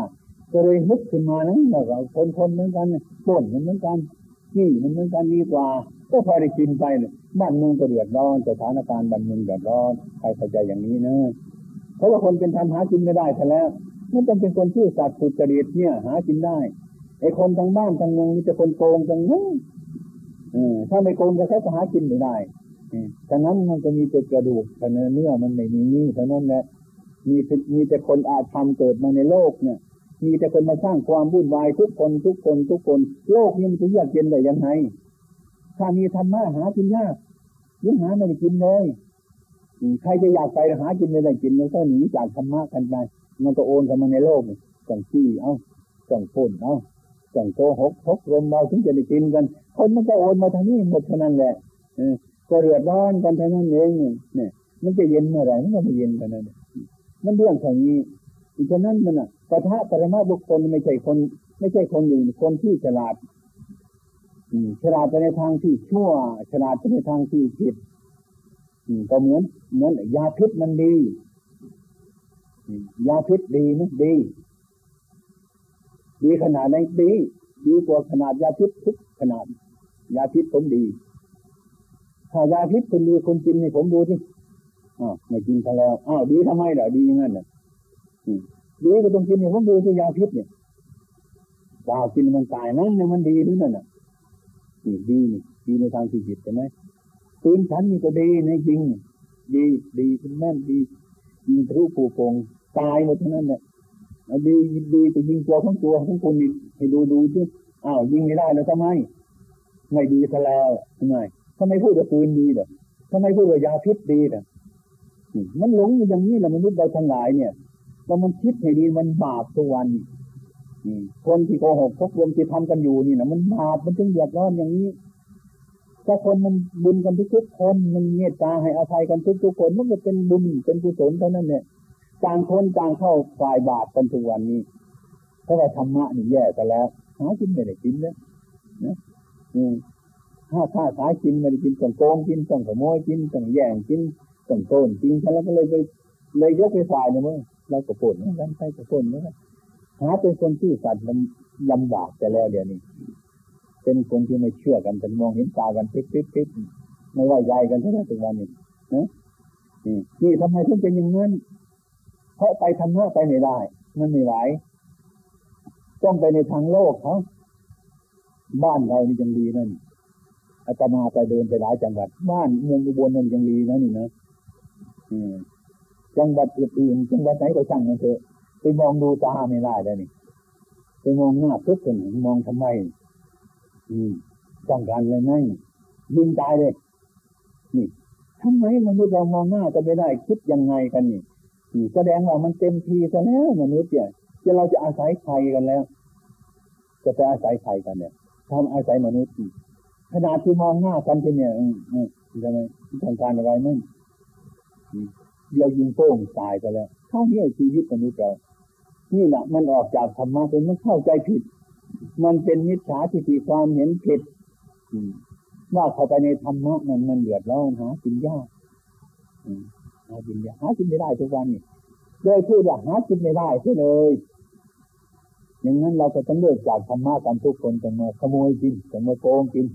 ก็เลยฮึกขึ้นมานะแล้วก็คนคนเหมือนกันป่นเหมือนกันนี่มันเหมือนกันดีกว่า ก็พอได้กินไปเนี่ยบ้านเมืองก็เดือดร้อนสถานการณ์บ้านเมืองเดือดร้อนใครเข้าใจอย่างนี้นะเพราะว่าคนเป็นทำหากินไม่ได้ซะแล้วมันต้องเป็นคนชื่อสัตว์สุจริตเนี่ย หากินได้ไอ้คนทางบ้านทางเมืองมีแต่คนโกงทางนั้นถ้าไม่โกงก็เขาจะหากินไม่ได้ ฉะนั้นมันก็มีแต่กระดูกแต่เนื้อมันไม่มีเท่านั้นแหละมีมีแต่คนอาธรรมเกิดมาในโลกเนี่ย มีแต่คนมาสร้างความวุ่นวายทุกคนทุกคนทุกคน โลกนี้มันจะยากเย็นได้ยังไงถ้ามีธรรมะหากินยากยิ่งหาไม่ได้กินเลยใครจะอยากไปหากินไม่ได้กินแล้วก็หนีจากธรรมะกันไปมันก็โอนกันมาในโลกต้องขี้เอ้าต้องพ่นเอ้าต้องโกหกพกลมเราถึงจะได้กินกัน คนมันก็โอนมาทางนี้หมดเท่านั้นแหละ ก็เดือดร้อนกันเท่านั้นเองเนี่ย มันจะเย็นเมื่อไหร่มันก็ไม่เย็นกันนั่นมันเรื่องแค่นี้ฉะนั้นมันอะปะทะปรมาบุคคลไม่ใช่คน ไม่ใช่คนอยู่คนที่ฉลาดฉลาดไปในทางที่ชั่ว ฉลาดไปในทางที่ผิดก็เหมือนเหมือนยาพิษมันดียาพิษดีไหมดี ดีขนาดไหนดี ดีกว่าขนาดยาพิษทุกขนาด ยาพิษผมดี ถ้ายาพิษคุณดีคุณกินให้ผมดูที่อ้าวไม่กินกันแล้วอ้าวดีทำไมล่ะดีย่างนั้นน่ะดีก็ต้องกินให้ผมดูที่ยาพิษเนี่ยดากินมันตายนั่นเนี่ยมันดีหรือนั่นน่ะนี่ดีนี่ดีในทางที่ผิดใช่ไหมปืนฉันนี่ก็ดีในจริงดีดีเป็นแม่นดียิงทะลุปูโปงตายหมดทั้งนั้นแหละดีดีไปยิงตัวของตัวของคนนี่ให้ดูดูที่อ้าวยิงไม่ได้แล้วทำไมไม่ดีซะแล้วทำไม ทำไมพูดว่าปืนดีเด้อทำไมพูดว่ายาพิษดีเด้อมันหลงอยู่อย่างนี้แหละมนุษย์เราทั้งหลายเนี่ยเรามันคิดให้ดีมันบาปทุกวันคนที่โกหกพกรวมที่ทำกันอยู่นี่นะมันบาปมันถึงเดือดร้อนอย่างนี้ถ้าคนมันบุญกันทุกๆคนมันเมตตาให้อภัยกันทุกๆคนมันก็เป็นบุญเป็นกุศลเท่านั้นเนี่ยต่างคนต่างเข้าฝ่ายบาปกันทุกวันนี้เพราะว่าธรรมะนี่แย่กันแล้วหากินไม่ได้กินแล้วนะ ถ้าถ้าสายกินไม่ได้กินต้องโกงกินต้องขโมยกินต้องแย่งกินต้องโกนกินฉะนั้นก็เลยไปเลยยกไปฝ่ายเนี่ยมึงเราก็ปนเหมือนกันไปก็ปนเหมือนกันหาเป็นคนที่สัตว์มันลำบากแต่แล้วเดี๋ยวนี้ เป็นคนที่ไม่เชื่อกันเป็นมองเห็นตากันปิ๊บปิ๊บปิ๊บไม่ว่าใหญ่กันทั้งนั้นถึงวันนี้นะนี่ทำไมถึงเป็นอย่างนั้นเพราะไปทำน้าไปไม่ได้ มันไม่ไหวต้องไปในทางโลกเขาบ้านเรานี่ยังดีนั่น อาตมาไปเดินไปหลายจังหวัด บ้านเมืองอุบลนันยังดีนะนี่นะจังหวัดอื่นจังหวัดไหนก็ช่างมันเถอะไปมองดูตาไม่ได้เลยนี่ไปมองหน้าทุกคนมองทำไม อืมต้องการเลยไงยิงตายเลยนี่ทำไมมนุษย์เรามองหน้าจะไม่ได้คิดยังไงกันนี่แสดงว่ามันเต็มทีซะแล้วมนุษย์เนี่ยจะเราจะอาศัยใครกันแล้ว จะไปอาศัยใครกันเนี่ยทำอาศัยมนุษย์ ขนาดที่มองหน้ากันเป็นเนี่ยทำไมต้องการอะไรไหมเรายิงโป้งตายไปแล้วเท่านี้ชีวิตมนุษย์เรา นี่แหละมันออกจากธรรมะเป็นมันเข้าใจผิด มันเป็นมิจฉาทิฏฐิความเห็นผิดว่าเข้าไปในธรรมะมันมันเดือดร้อนหากินยากหากินยากหากินไม่ได้ทุกวันนี่โดยพูดว่าหากินไม่ได้เลยอย่างนั้นเราก็ต้องเลิกจากธรรมะกันทุกคนจะมาขโมยกินจะมาโกงกิน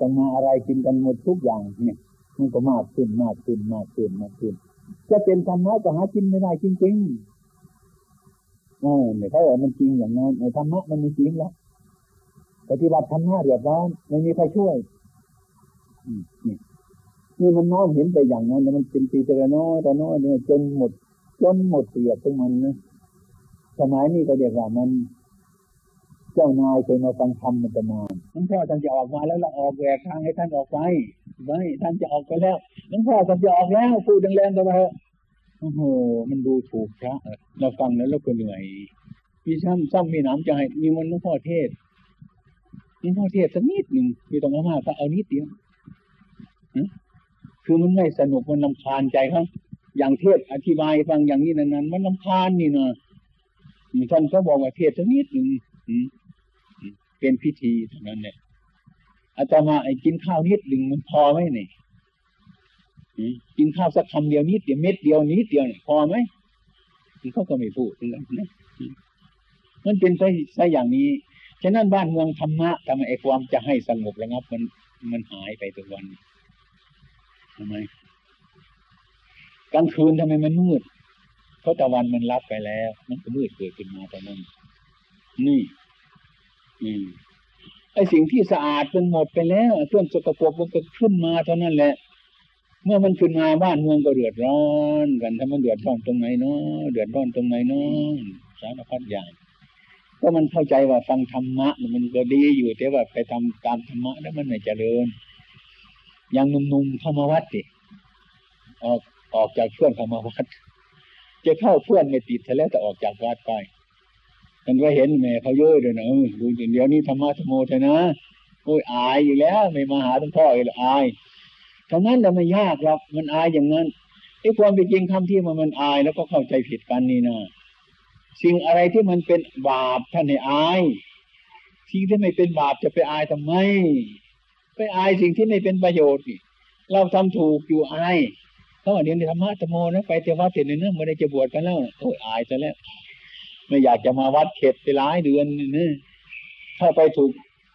จะมาอะไรกินกันหมดทุกอย่างเนี่ย มันก็มากขึ้นมากขึ้นมากขึ้นมากขึ้น จะเป็นธรรมะก็หากินไม่ได้จริงๆอ๋อไม่ใช่ว่ามันจริงอย่างนั้นในธรรมะมันไม่จริงแล้วปฏิบัติธรรมะเดือดร้อนไม่มีใครช่วยนี่นี่มันน้อมเห็นไปอย่างนั้นแต่มันเป็นปีแต่น้อยแต่น้อยเนี่ยจนหมดจนหมดเปลือกของมันนะสมัยนี้ก็เรียกว่ามัน เจ้านายเคยมาฟังธรรมมันจะมาหลวงพ่อท่านจะออกมาแล้วเราออกแหวกทางให้ท่านออกไปไม่ท่านจะออกไปแล้วหลวงพ่อท่านจะออกแล้วพูดแรงๆกันไปโอ้โหมันดูถูกพระเราฟังแล้วเราก็เหนื่อยมีซ้ำซ้ำมีหนามใจมีมันหลวงพ่อเทศหลวงพ่อเทศสักนิดหนึ่งมีตรงนั้นมากก็เอานิดเดียวคือมันไม่สนุกมันลำคาญใจเขาอย่างเทศอธิบายฟังอย่างนี้นั้นมันลำคาญนี่นะท่านก็บอกว่าเทศสักนิดหนึ่ง เป็นพิธีเท่านั้นเนี่ยอาตมาไอ้กินข้าวนิดหนึ่งมันพอไหมเนี่ยกินข้าวสักคำเดียวนิดเดียวเม็ดเดียวนิดเดียวเนี่ยพอไหมเขาก็ไม่พูดเลยนะมันเป็นไปซะอย่างนี้ ฉะนั้นบ้านเมืองธรรมะทำไมไอ้ความจะให้สงบระงับมันมันหายไปทุกวันทำไมกลางคืนทำไมมันมืดเพราะตะวันมันรับไปแล้ว มันก็มืดเกิดขึ้นมาต่นั้น นี่ ไอ้สิ่งที่สะอาดมันหมดไปแล้วเครื่องสกปรกมันก็ขึ้นมาเท่านั้นแหละ เมื่อมันขึ้นมาบ้านเมืองก็เดือดร้อนกันถ้ามันเดือดร้อนตรงไหนเนาะเดือดร้อนตรงไหนเนาะสารพัดอย่างก็มันเข้าใจว่าฟังธรรมะ มันก็ดีอยู่แต่ว่าไปทำตามธรรมะแล้วมันไม่เจริญอย่างหนุ่มๆเข้ามาวัดดิออกออกจากเพื่อนเข้ามาวัด จะเข้าเพื่อนไม่ติดแล้วแต่ออกจากวัดไป มันก็เห็นแม่เขาเยอะเลยนะดูเดี๋ยวนี้ธรรมะธรรมโมเถอะนะโอ้ยอายอยู่แล้ว ไม่มาหาหลวงพ่อเลยอายทั้งนั้นแต่ไม่ยากหรอกมันอายอย่างนั้นไอ้ความเป็นจริงคำที่มันมันอายแล้วก็เข้าใจผิดกันนี่นะสิ่งอะไรที่มันเป็นบาปท่านให้อายสิ่งที่ไม่เป็นบาปจะไปอายทำไม ไปอายสิ่งที่ไม่เป็นประโยชน์เราทำถูกอยู่อายเขาบอกเดี๋ยวธรรมะธรรมโมนะไปเทวะเสร็จเนื้อไม่ได้จะบวชกันแล้วโอ้ยอายซะแล้ว ไม่อยากจะมาวัดเข็ดไปหลายเดือนนี่ถ้าไปถูก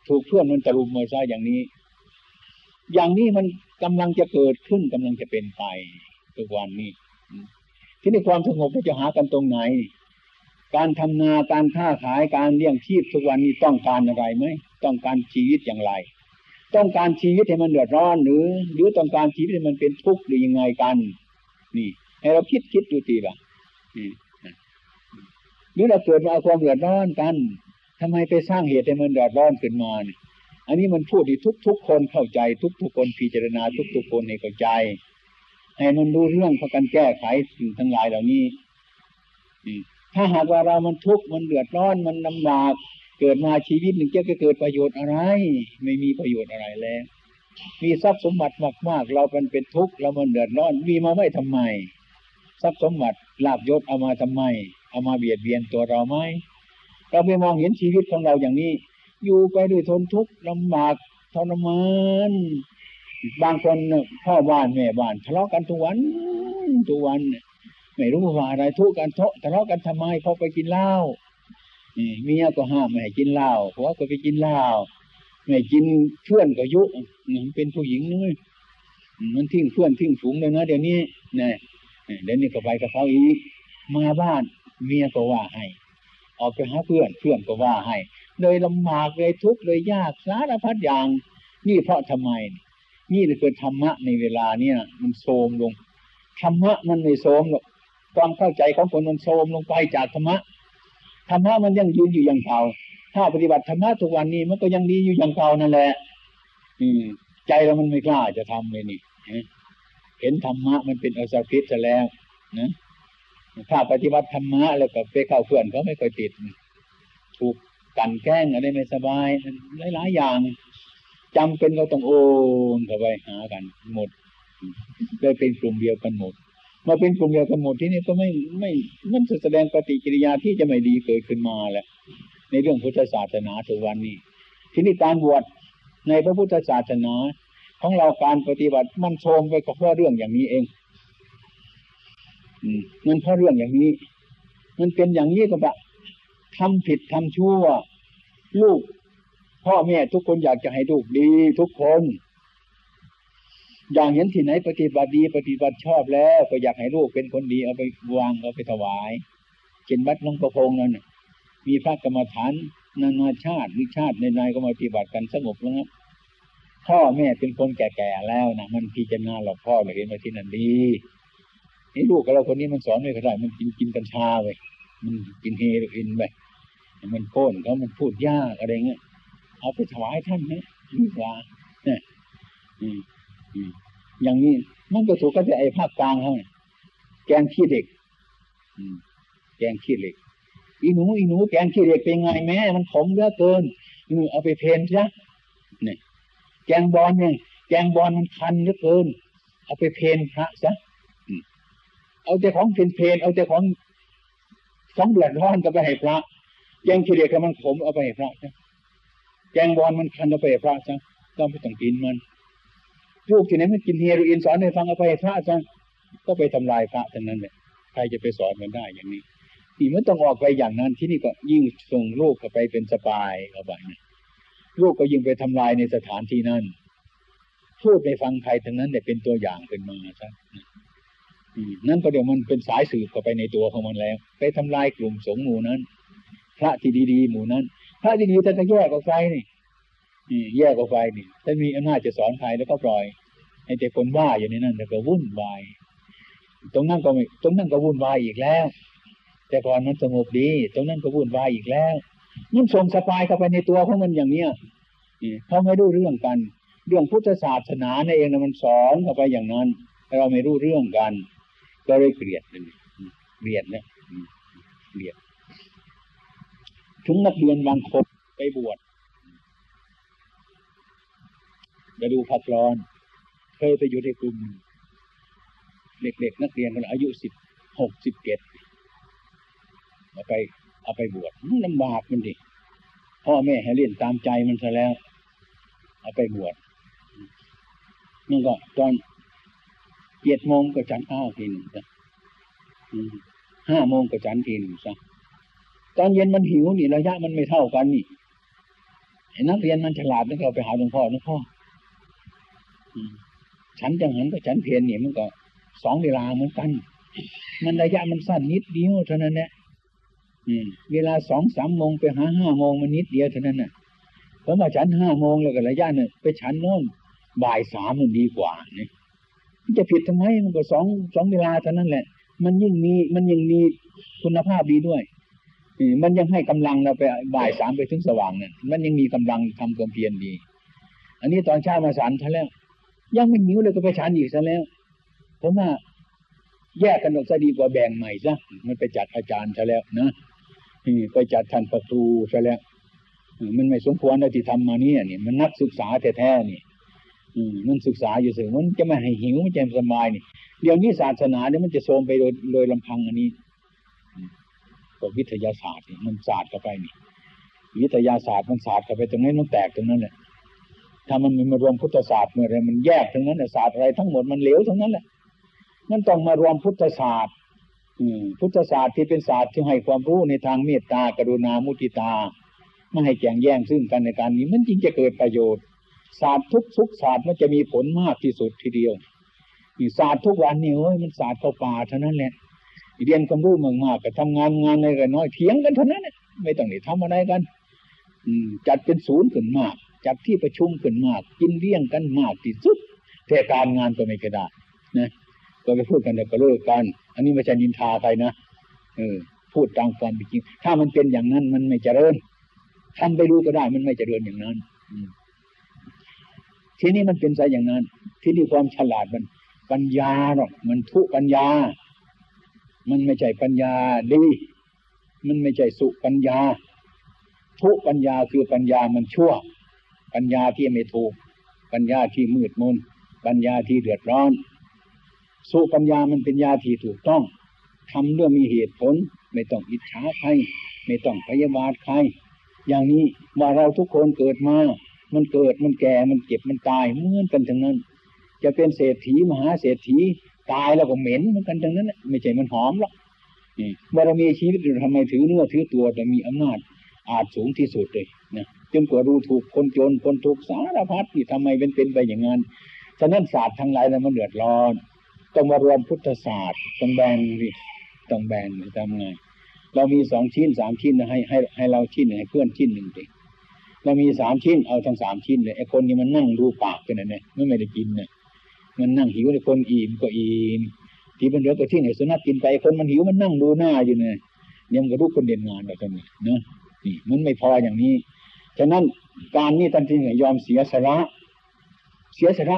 ถูกเพื่อนมันตรุมมาซะอย่างนี้ อย่างนี้มันกำลังจะเกิดขึ้นกำลังจะเป็นไปทุกวันนี้ที่นี่ความสงบจะหากันตรงไหน การทำนาการค้าขายการเลี้ยงชีพทุกวันนี้ต้องการอะไรไหมต้องการชีวิตอย่างไร ต้องการชีวิตให้มันเดือดร้อนหรือ หรือต้องการชีวิตให้มันเป็นทุกข์หรือยังไงกัน นี่ ให้เราคิดคิดดูตีละ หรือเราเกิดมาเอาความเดือดร้อนกันทำไมไปสร้างเหตุให้มันเดือดร้อนขึ้นมาเนี่ยอันนี้มันพูดที่ทุกทุกคนเข้าใจ ทุกทุกคนพิจารณา ทุกทุกคนให้เข้าใจให้มันรู้เรื่องพากันแก้ไขสิ่งทั้งหลายเหล่านี้ถ้าหากว่าเรามันทุกข์มันเดือดร้อนมันลำบาก เกิดมาชีวิตหนึ่งจะเกิดประโยชน์อะไร ไม่มีประโยชน์อะไรแล้ว มีทรัพย์สมบัติมาก ๆ เราเป็นเป็นทุกข์เรามันเดือดร้อนมีมาไม่ทำไม ทรัพย์สมบัติลาบยศเอามาทำไม เอามาเบียดเบียนตัวเราไหมเราไปมองเห็นชีวิตของเราอย่างนี้ อยู่ไปด้วยทนทุกข์ลำบากทรมานบางคนพ่อบ้านแม่บ้านทะเลาะกันทุกวันทุกวัน ไม่รู้ว่าอะไรทุกกันทะเลาะกันทำไมเขาไปกินเหล้าเมียก็ห้ามไม่ให้กินเหล้าผัวก็ไปกินเหล้าไม่กินเพื่อนก็ยุเป็นผู้หญิงนึงมันทิ้งเพื่อนทิ้งฝูงเลยนะเดี๋ยวนี้เนี่ยเดี๋ยวนี้ก็ไปกับเขาอีกมาบ้าน เมียก็ว่าให้ ออกไปหาเพื่อนเพื่อนก็ว่าให้ เลยลำบากเลยทุกข์เลยยากสารพัดอย่าง นี่เพราะทำไม นี่คือธรรมะในเวลาเนี่ยมันโทมลงธรรมะมันไม่โทมหรอกความเข้าใจของคนมันโทมลงไปจากธรรมะธรรมะมันยังยืนอยู่อย่างเก่าถ้าปฏิบัติธรรมะทุกวันนี้มันก็ยังดีอยู่อย่างเก่านั่นแหละ อืม ใจเรามันไม่กล้าจะทำเลยนี่เห็นธรรมะมันเป็นอสพิษซะแล้วนะ ถ้าปฏิบัติธรรมะแล้วก็ไปเข้าเพื่อนเขาไม่ค่อยติดถูกกันแกล้งอะไรไม่สบายหลายๆอย่างจำเป็นเราต้องโอนเข้าไปหากันหมดเลยเป็นกลุ่มเดียวกันหมดมาเป็นกลุ่มเดียวกันหมดที่นี่ก็ไม่ไม่มันแสดงปฏิกิริยาที่จะไม่ดีเกิดขึ้นมาแหละในเรื่องพุทธศาสนาทุกวันนี้ที่นี่การบวชในพระพุทธศาสนา ของเราการปฏิบัติมันโทมไปกับเรื่องอย่างนี้เอง มันเพราะเรื่องอย่างนี้ มันเป็นอย่างนี้ก็แบบทำผิดทำชั่ว ลูก พ่อแม่ทุกคนอยากจะให้ลูกดี ทุกคน อย่างเห็นที่ไหนปฏิบัติดี ปฏิบัติชอบแล้ว ก็อยากให้ลูกเป็นคนดีเอาไปวางเอาไปถวายเช่นวัดหลวงประพงนั่นมีพระกรรมฐานนานาชาติวิชาติในในก็มาปฏิบัติกันสงบแล้วครับพ่อแม่เป็นคนแก่ๆแล้วนะมันพิจารณาหลอกพ่อเลยเห็นมาที่นั่นดี นี่ลูกกับเราคนนี้มันสอนไม่ได้ มันกินกินกัญชาไปมันกินเฮโรอีนไปมันโค่นเขามันพูดยากอะไรเงี้ยเอาไปถวายท่านนะดีกว่าเนี่ยอย่างนี้มันก็ถูกก็จะไอ้ภาคกลางเขาแกงขี้เด็กแกงขี้เหล็กอีหนูอีหนูแกงขี้เหล็กเป็นไงแม่มันขมเยอะเกินเอาไปเพนซะเนี่ยแกงบอลเนี่ยแกงบอนมันคันเหลือเกิน เอาไปเพนพระซะ เอาแต่ของเพนเพนเอาแต่ของสองเดือดร้อนก็ไปให้พระแกงขี้เหล็กมันขมเอาไปให้พระซะแกงบอนมันคันเอาไปให้พระซะต้องไปต้องกินมันลูกที่ไหนมันกินเฮโรอีนสอนให้ฟังเอาไปให้พระซะก็ไปทำลายพระทั้งนั้นเลยใครจะไปสอนมันได้อย่างนี้ที่มันต้องออกไปอย่างนั้นที่นี่ก็ยิ่งส่งลูกเข้าไปเป็น spy เข้าไปนะลูกก็ยิ่งไปทำลายในสถานที่นั้นพูดไปฟังใครทั้งนั้นเนี่ยเป็นตัวอย่างเป็นมาซะ นั่นก็เดี๋ยวมันเป็นสายสืบเข้าไปในตัวของมันแล้ว ไปทำลายกลุ่มสงฆ์หมู่นั้น พระที่ดีๆหมู่นั้น พระที่ดีท่านจะแยกออกไปนี่แยกออกไปนี่ถ้ามีอำนาจจะสอนใครแล้วก็ปล่อยให้แต่คนว่าอย่างนี้นั่นแล้วก็วุ่นวายตรงนั้นก็ม่ตรงนั้นก็วุ่นวายอีกแล้ว แต่ก่อนมันสงบดี ตรงนั้นก็วุ่นวายอีกแล้วมันส่งสปายเข้าไปในตัวของมันอย่างเนี้ยเขาไม่รู้เรื่องกัน เรื่องพุทธศาสนาในเองนะมันสอนเข้าไปอย่างนั้นเราไม่รู้เรื่องกัน ก็เลยเกลียดเลยเกลียดนะเกลียดถึงนักเรียนบางคนไปบวชไปดูพักร้อน เคยไปอยู่ในกลุ่ม เด็กๆนักเรียนคนอายุสิบหกสิบเจ็ดเอาไป เอาไปบวชนลำบากมันดิพ่อแม่ให้เล่นตามใจมันซะแล้ว เอาไปบวชนี่ก็ตอน เจ็ดโมงก็ฉันข้าวทีหนึ่งจ้ะห้าโมงก็ฉันทีหนึ่งซะตอนเย็นมันหิวนี่ระยะมันไม่เท่ากันนี่นักเรียนมันฉลาดนึกเอาไปหาหลวงพ่อหลวงพ่อฉันจังหันก็ฉันเพียนนี่มันก็สองเวลาเหมือนกัน มันระยะมันสั้นนิดเดียวเท่านั้นแหละเวลาสองสามโมงไปหาห้าโมงมันนิดเดียวเท่านั้นน่ะผมว่าฉันห้าโมงแล้วก็ระยะเนี่ยไปฉันโน่นบ่ายสามมันดีกว่าเนี่ย จะผิดทำไมมันก็สองสองเวลาเท่านั้นแหละ มันยิ่งมีมันยังมีคุณภาพดีด้วยมันยังให้กำลังเราไปบ่ายสามไปถึงสว่างเนี่ยมันยังมีกำลังทำความเพียรดี อันนี้ตอนเช้ามาสันซะแล้ว ยังไม่หิวเลยก็ไปฉันอีกซะแล้ว ผมว่าแยกกันออกซะดีกว่าแบ่งใหม่ซะมันไปจัดอาจารย์ซะแล้วนะไปจัดท่านประตูซะแล้วมันไม่สมควรที่ทำมาเนี่ยนี่มันนักศึกษาแท้ๆนี่ มันศึกษาอยู่เสมอมันจะไม่ให้หิวมันจะสบายนี่เดี๋ยวนี้ศาสนาเนี่ยมันจะโทมไปโดยโดยลำพังอันนี้ก็วิทยาศาสตร์นี่มันศาสตร์เข้าไปนี่ วิทยาศาสตร์มันศาสตร์เข้าไปตรงนี้มันแตกตรงนั้นแหละถ้ามันมารวมพุทธศาสตร์เมื่อไรมันแยกทั้งนั้นศาสตร์อะไรทั้งหมดมันเหลวทั้งนั้นแหละมันต้องมารวมพุทธศาสตร์พุทธศาสตร์ที่เป็นศาสตร์ที่ให้ความรู้ในทางเมตตากรุณามุติตา ไม่ให้แข่งแย่งซึ่งกันในการนี้มันจริงจะเกิดประโยชน์ ศาสตร์ทุกทุกศาสตร์มันจะมีผลมากที่สุดทีเดียวศาสตร์ทุกวันนี่เฮ้ยมันศาสตร์เข้าป่าเท่านั้นแหละเรียนความรู้มากมากก็ทำงานงานอะไรกันน้อยเถียงกันเท่านั้นไม่ต้องได้ทำอะไรกัน อืม จัดเป็นศูนย์ขึ้นมาก จัดที่ประชุมขึ้นมาก กินเลี้ยงกันมากที่สุดแต่การงานก็ไม่กระดานะก็ไปพูดกันแต่ก็เลิกกัน อันนี้ไม่ใช่นินทาใครนะเออ พูดตามความเป็นจริง ถ้ามันเป็นอย่างนั้นมันไม่เจริญทำไปดูก็ได้มันไม่เจริญอย่างนั้น ทีนี้มันเป็นซะอย่างนั้น ที่นี่ความฉลาดมัน ปัญญาหรอกมันทุปัญญา มันไม่ใช่ปัญญาดี มันไม่ใช่สุปัญญา ทุปัญญาคือปัญญามันชั่ว ปัญญาที่ไม่ถูก ปัญญาที่มืดมนปัญญาที่เดือดร้อน สุปัญญามันเป็นยาที่ถูกต้องทำด้วยมีเหตุผล ไม่ต้องอิจฉาใคร ไม่ต้องพยาบาทใคร อย่างนี้ว่าเราทุกคนเกิดมา มันเกิดมันแก่มันเจ็บมันตายเหมือนกันทั้งนั้น จะเป็นเศรษฐีมหาเศรษฐีตายแล้วก็เหม็นเหมือนกันทั้งนั้นไม่ใช่มันหอมหรอกบารมีชีวิตทำไมถือเนื้อถือตัวแต่มีอำนาจอาจสูงที่สุดเลยนะจนกว่ารู้ถูกคนจนคนถูกสารพัดที่ทำไมเป็นเป็นไปอย่างนั้นฉะนั้นศาสตร์ทั้งหลายแล้วมันเดือดร้อนต้องมารวมพุทธศาสตร์ต้องแบ่งดิต้องแบ่งทำไงเรามีสองชิ้นสามชิ้นนะให้ให้ให้เราชิ้นหนึ่งให้เพื่อนชิ้นหนึ่งดิ เรามีสามชิ้นเอาทั้งสามชิ้นเลยไอ้คนนี้มันนั่งดูปากกันนะเนี่ยไม่ไม่ได้กินเนี่ยมันนั่งหิวไอ้คนอิ่มก็อิ่มที่มันเหลือก็ทิ้งไอ้สุนัขกินไปคนมันหิวมันนั่งดูหน้าอยู่เนี่ยยังกระดูกคนเด่นงานแบบนี้นะนี่มันไม่พออย่างนี้ฉะนั้นการนี้ตันทียอมเสียสละเสียสละ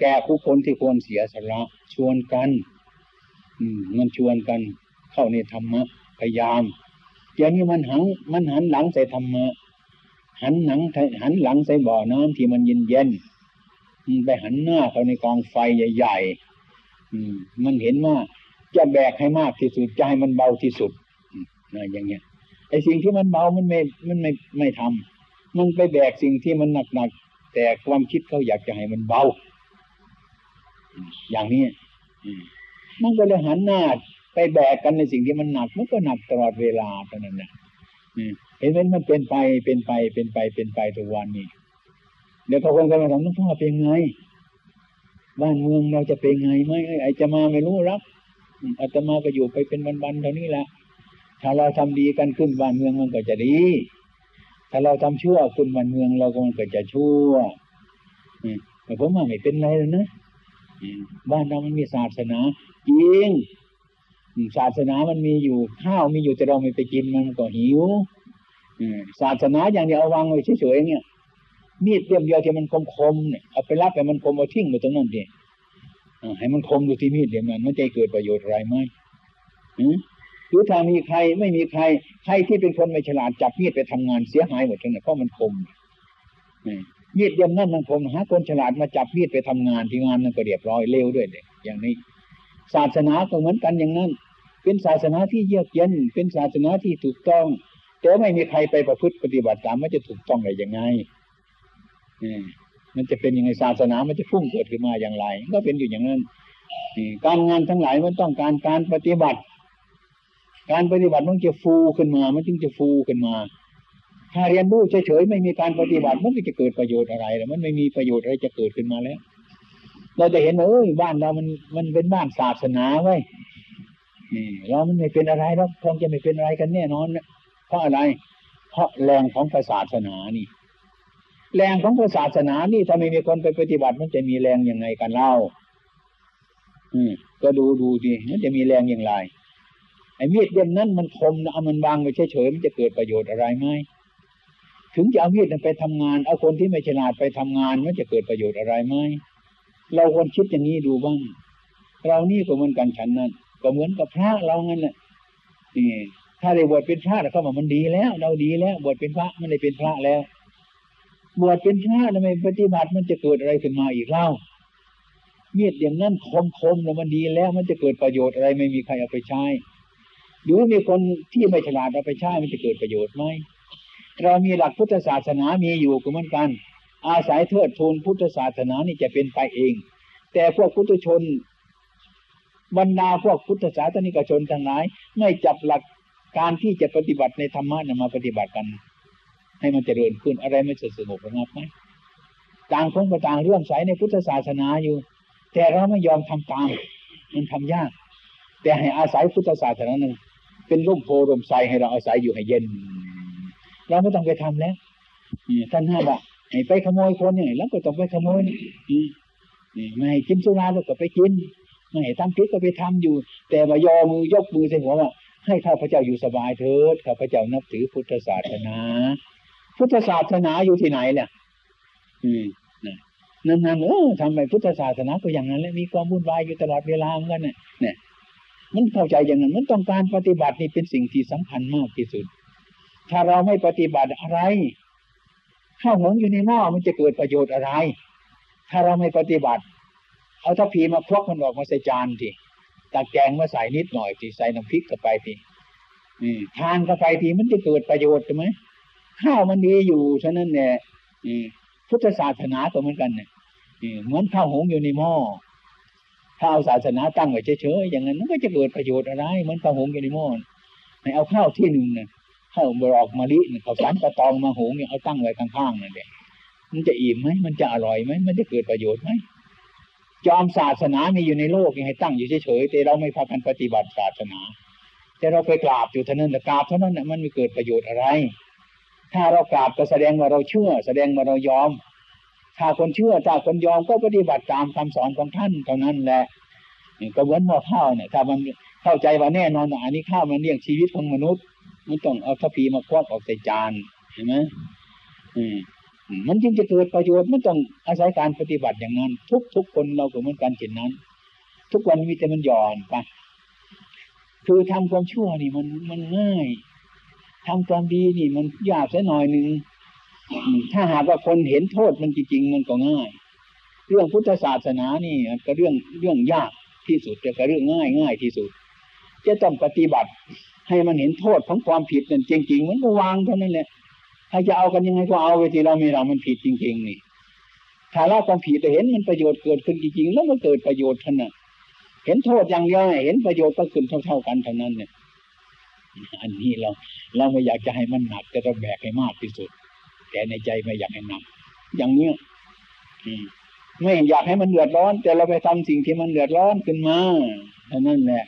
แก่ผู้คนที่ควรเสียสละชวนกัน อืมมันชวนกันเข้าในธรรมะพยายามอย่างนี้มันหันมันหันหลังใส่ธรรมะ หันหนังหันหลังใส่บ่อน้ำที่มันเย็นเย็นไปหันหน้าเข้าในกองไฟใหญ่ๆมันเห็นว่าจะแบกให้มากที่สุดจะให้มันเบาที่สุดนะอย่างเงี้ยไอ้สิ่งที่มันเบามันไม่มันไม่ไม่ทำมันไปแบกสิ่งที่มันหนักๆแต่ความคิดเขาอยากจะให้มันเบา อย่างนี้มันก็เลยหันหน้าไปแบกกันในสิ่งที่มันหนักมันก็หนักตลอดเวลาเท่านั้นนะ เห็นไหมมันเป็นไปเป็นไปเป็นไปเป็นไปทุกวันนี้เดี๋ยวเขาคนก็มาถามหลวงพ่อเป็นไง บ้านเมืองเราจะเป็นไงไหมไอ้จะมาไม่รู้รับอาตมาก็อยู่ไปเป็นวันๆเท่านี้แหละถ้าเราทำดีกันขึ้นบ้านเมืองมันก็จะดี ถ้าเราทำชั่วขึ้นบ้านเมืองเราก็มันก็จะชั่วแต่ผมว่าไม่เป็นไรเลยนะบ้านเรามันมีศาสนาจริงศาสนามันมีอยู่ข้าวมีอยู่แต่เราไม่ไปกินมันก็หิว ศาสนาอย่างเดียวเอาวางไว้เฉยๆเนี่ย มีดเล่มเดียวที่มันคมๆเนี่ยเอาไปรับไปมันคมเอาทิ้งไปตรงนั้นดิให้มันคมอยู่ที่มีดเล่มนั้นมันจะเกิดประโยชน์อะไรไหมหรือถ้ามีใครไม่มีใคร ใครที่เป็นคนไม่ฉลาดจับมีดไปทำงานเสียหายหมดทั้งนั้นเพราะมันคมมีดเล่มนั้นมันคมหาคนฉลาดมาจับมีดไปทำงานที่งานนั้นก็เรียบร้อยเร็วด้วยเด็อย่างนี้ ศาสนาก็เหมือนกันอย่างนั้น เป็นศาสนาที่เยือกเย็นเป็นศาสนาที่ถูกต้อง แต่ไม่มีใครไปประพฤติปฏิบัติตามมันจะถูกต้องอะไรยังไงมันจะเป็นยังไงศาสนามันจะพุ่งเกิดขึ้นมาอย่างไร ก็เป็นอยู่อย่างนั้นการงานทั้งหลายมันต้องการการปฏิบัติ การปฏิบัติมันจะฟูขึ้นมา มันจึงจะฟูขึ้นมา ถ้าเรียนรู้เฉยๆไม่มีการปฏิบัติมันจะเกิดประโยชน์อะไรแล้วมันไม่มีประโยชน์อะไรจะเกิดขึ้นมาแล้ว เราจะเห็นว่าเอ้ยบ้านเรามันมันเป็นบ้านศาสนาไว้เรามันไม่เป็นอะไรแล้วคงจะไม่เป็นอะไรกันแน่นอน เพราะอะไร เพราะแรงของศาสนานี่ แรงของศาสนานี่ถ้าไม่มีคนไปปฏิบัติมันจะมีแรงยังไงกันเล่า อืม ก็ดูดูดิมันจะมีแรงอย่างไรไอ้มีดเล่มนั้นมันคมนะเอามันวางไปเฉยๆมันจะเกิดประโยชน์อะไรไหมถึงจะเอามีดไปทำงาน เอาคนที่ไม่ฉลาดไปทำงานมันจะเกิดประโยชน์อะไรไหมเราควรคิดอย่างนี้ดูบ้าง เรานี่ก็เหมือนกันฉันนั้นก็เหมือนกับพระเรางั้นแหละนี่ ถ้าได้บวชเป็นพระแล้วก็บอกมันดีแล้ว เราดีแล้ว บวชเป็นพระมันได้เป็นพระแล้ว บวชเป็นพระทำไมปฏิบัติมันจะเกิดอะไรขึ้นมาอีกเล่าเมียดอย่างนั้นคมคมแล้วมันดีแล้วมันจะเกิดประโยชน์อะไรไม่มีใครเอาไปใช้หรือมีคนที่ไม่ฉลาดเอาไปใช้มันจะเกิดประโยชน์ไหมเรามีหลักพุทธศาสนามีอยู่ก็เหมือนกัน อาศัยเทิดทูนพุทธศาสนานี่จะเป็นไปเอง แต่พวกพุทธชนบรรดาพวกพุทธศาสนิกชนทั้งหลาย ไม่จับหลัก การที่จะปฏิบัติในธรรมะนมาปฏิบัติกัน ให้มันเจริญขึ้นอะไรไม่จะสงบระงับไหมต่างคนก็ต่างเรื่องใสในพุทธศาสนาอยู่ แต่เราไม่ยอมทำตาม มันทำยาก แต่ให้อาศัยพุทธศาสนาหนึ่งเป็นร่มโพร่มไทรให้เราอาศัยอยู่ให้เย็น เราไม่ต้องไปทำแล้วท่านห้าบอกให้ไปขโมยคนเนี่ยแล้วก็ต้องไปขโมยนี่ไม่ให้กินสุราแล้วก็ไปกินไม่ทำผิดก็ไปทำอยู่ แต่มายอมือยกมือใส่หัวว่า ให้ข้าพเจ้าอยู่สบายเถิดข้าพเจ้านับถือพุทธศาสนา พุทธศาสนาอยู่ที่ไหนเนี่ยอืมนั่นๆเออทำไปพุทธศาสนาก็อย่างนั้นแหละมีความวุ่นวายอยู่ตลอดเวลาเหมือนกันเนี่ยมันเข้าใจอย่างนั้นมันต้องการปฏิบัตินี่เป็นสิ่งที่สำคัญมากที่สุด ถ้าเราไม่ปฏิบัติอะไรข้าวหงอยู่ในหม้อมันจะเกิดประโยชน์อะไร ถ้าเราไม่ปฏิบัติ เอาทัพพีมาควักมันออกมาใส่จานที ตักแกงมาใส่นิดหน่อยทีใส่น้ำพริกเข้าไปทีทานเข้าไปทีมันจะเกิดประโยชน์ใช่ไหมข้าวมันดีอยู่ฉะนั้นเนี่ยพุทธศาสนาก็เหมือนกันเนี่ยเหมือนข้าวหงอยู่ในหม้อถ้าเอาศาสนาตั้งไว้เฉยๆอย่างนั้นมันก็จะเกิดประโยชน์อะไรเหมือนข้าวหงอยู่ในหม้อให้เอาข้าวที่หนึ่งเนี่ยข้าวบรอกมะลิเนี่ยข้าวสารกระตองมาหงเนี่ยเอาตั้งไว้ข้างๆนั่นเองมันจะอิ่มไหมมันจะอร่อยไหมมันจะเกิดประโยชน์ไหม จอมศาสนามีอยู่ในโลกยังให้ตั้งอยู่เฉยๆแต่เราไม่พากันปฏิบัติศาสนา แต่เราไปกราบอยู่เท่านั้นแต่กราบเท่านั้นมันไม่เกิดประโยชน์อะไร ถ้าเรากราบก็แสดงว่าเราเชื่อ แสดงว่าเรายอม ถ้าคนเชื่อถ้าคนยอมก็ปฏิบัติตามคำสอนของท่านเท่านั้นแหละก็เหมือนหม้อข้าวเนี่ยถ้ามันเข้าใจว่าแน่นอนอันนี้ข้าวมันเลี้ยงชีวิตของมนุษย์มันต้องเอาทัพีมาควักออกใส่จานเห็นไหมอืม มันจึงจะเกิดประโยชน์ไม่ต้องอาศัยการปฏิบัติอย่างนั้น ทุกทุกคนเราก็เหมือนกันเช่นนั้น ทุกวันมีแต่มันหย่อนไปคือทำความชั่วนี่มันมันง่ายทำความดีนี่มันยากสักหน่อยหนึ่งถ้าหากว่าคนเห็นโทษมันจริงๆมันก็ง่าย เรื่องพุทธศาสนานี่ก็เรื่องเรื่องยากที่สุดแต่ก็เรื่องง่ายง่ายที่สุด จะต้องปฏิบัติให้มันเห็นโทษของความผิดนั่นจริง ๆ มันก็วางเท่านั้นแหละ ถ้าจะเอากันยังไงก็เอาไปที่เราม่เรามันผิดจริงๆนี่ถ้าเราความผิดแต่เห็นมันประโยชน์เกิดขึ้นจริงๆแล้วมันเกิดประโยชน์ท่านน่ะ เห็นโทษอย่างเดียวเห็นประโยชน์ก็ขึ้นเท่า ๆกันเท่านั้นเนี่ย อันนี้เราเราไม่อยากจะให้มันหนักแต่เราแบกให้มากที่สุด แต่ในใจไม่อยากให้หนักอย่างเนี้ยไม่อยากให้มันเดือดร้อน แต่เราไปทำสิ่งที่มันเดือดร้อนขึ้นมาเท่านั้นแหละ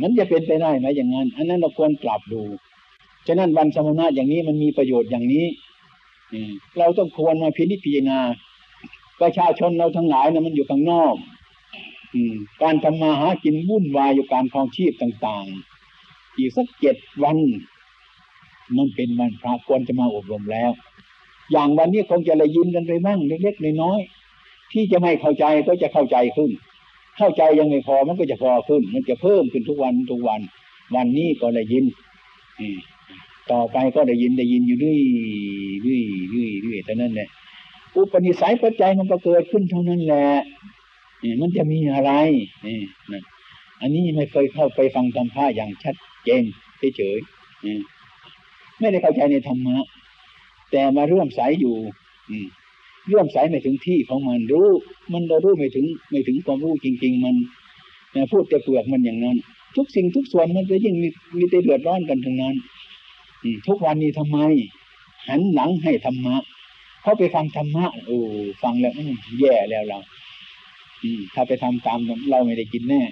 มันจะเป็นไปได้ไหมอย่างนั้น อันนั้นเราควรปรับดู ฉะนั้นวันสมณะอย่างนี้มันมีประโยชน์อย่างนี้เราต้องควรมาพินิจพิจารณา ประชาชนเราทั้งหลายนะมันอยู่ข้างนอกการทำมาหากินวุ่นวายอยู่การครองชีพต่างๆ อีกสักเจ็ดวันมันเป็นวันพระควรจะมาอบรมแล้ว อย่างวันนี้คงจะเลยยินกันไปบ้างเล็กๆน้อยๆที่จะไม่เข้าใจก็จะเข้าใจขึ้น เข้าใจยังไม่พอมันก็จะพอขึ้น มันจะเพิ่มขึ้นทุกวันทุกวัน วันนี้ก็เลยยิน ต่อไปก็ได้ยินได้ยินอยู่เรื่อยเรื่อยเรื่อยเรื่อยเท่านั้นแหละอุปนิสัยปัจจัยมันก็เกิดขึ้นเท่านั้นแหละนี่มันจะมีอะไรนี่นะอันนี้ไม่เคยเข้าไปฟังธรรมะอย่างชัดเจนเฉยๆไม่ได้เข้าใจในธรรมะแต่มาเรื่อมสายอยู่ อืมเรื่อมสายไม่ถึงที่ของมันรู้ มันเรารู้ไม่ถึง ไม่ถึงความรู้จริง ๆ มันพูดแต่เปลือกมันอย่างนั้น ทุกสิ่งทุกส่วนมันจะยิ่งมีมีแต่เดือดร้อนกันทั้งนั้น ทุกวันนี้ทำไม หันหลังให้ธรรมะเขาไปฟังธรรมะโอ้ฟังแล้วแย่แล้วเราถ้าไปทำตามเราไม่ได้กินแน่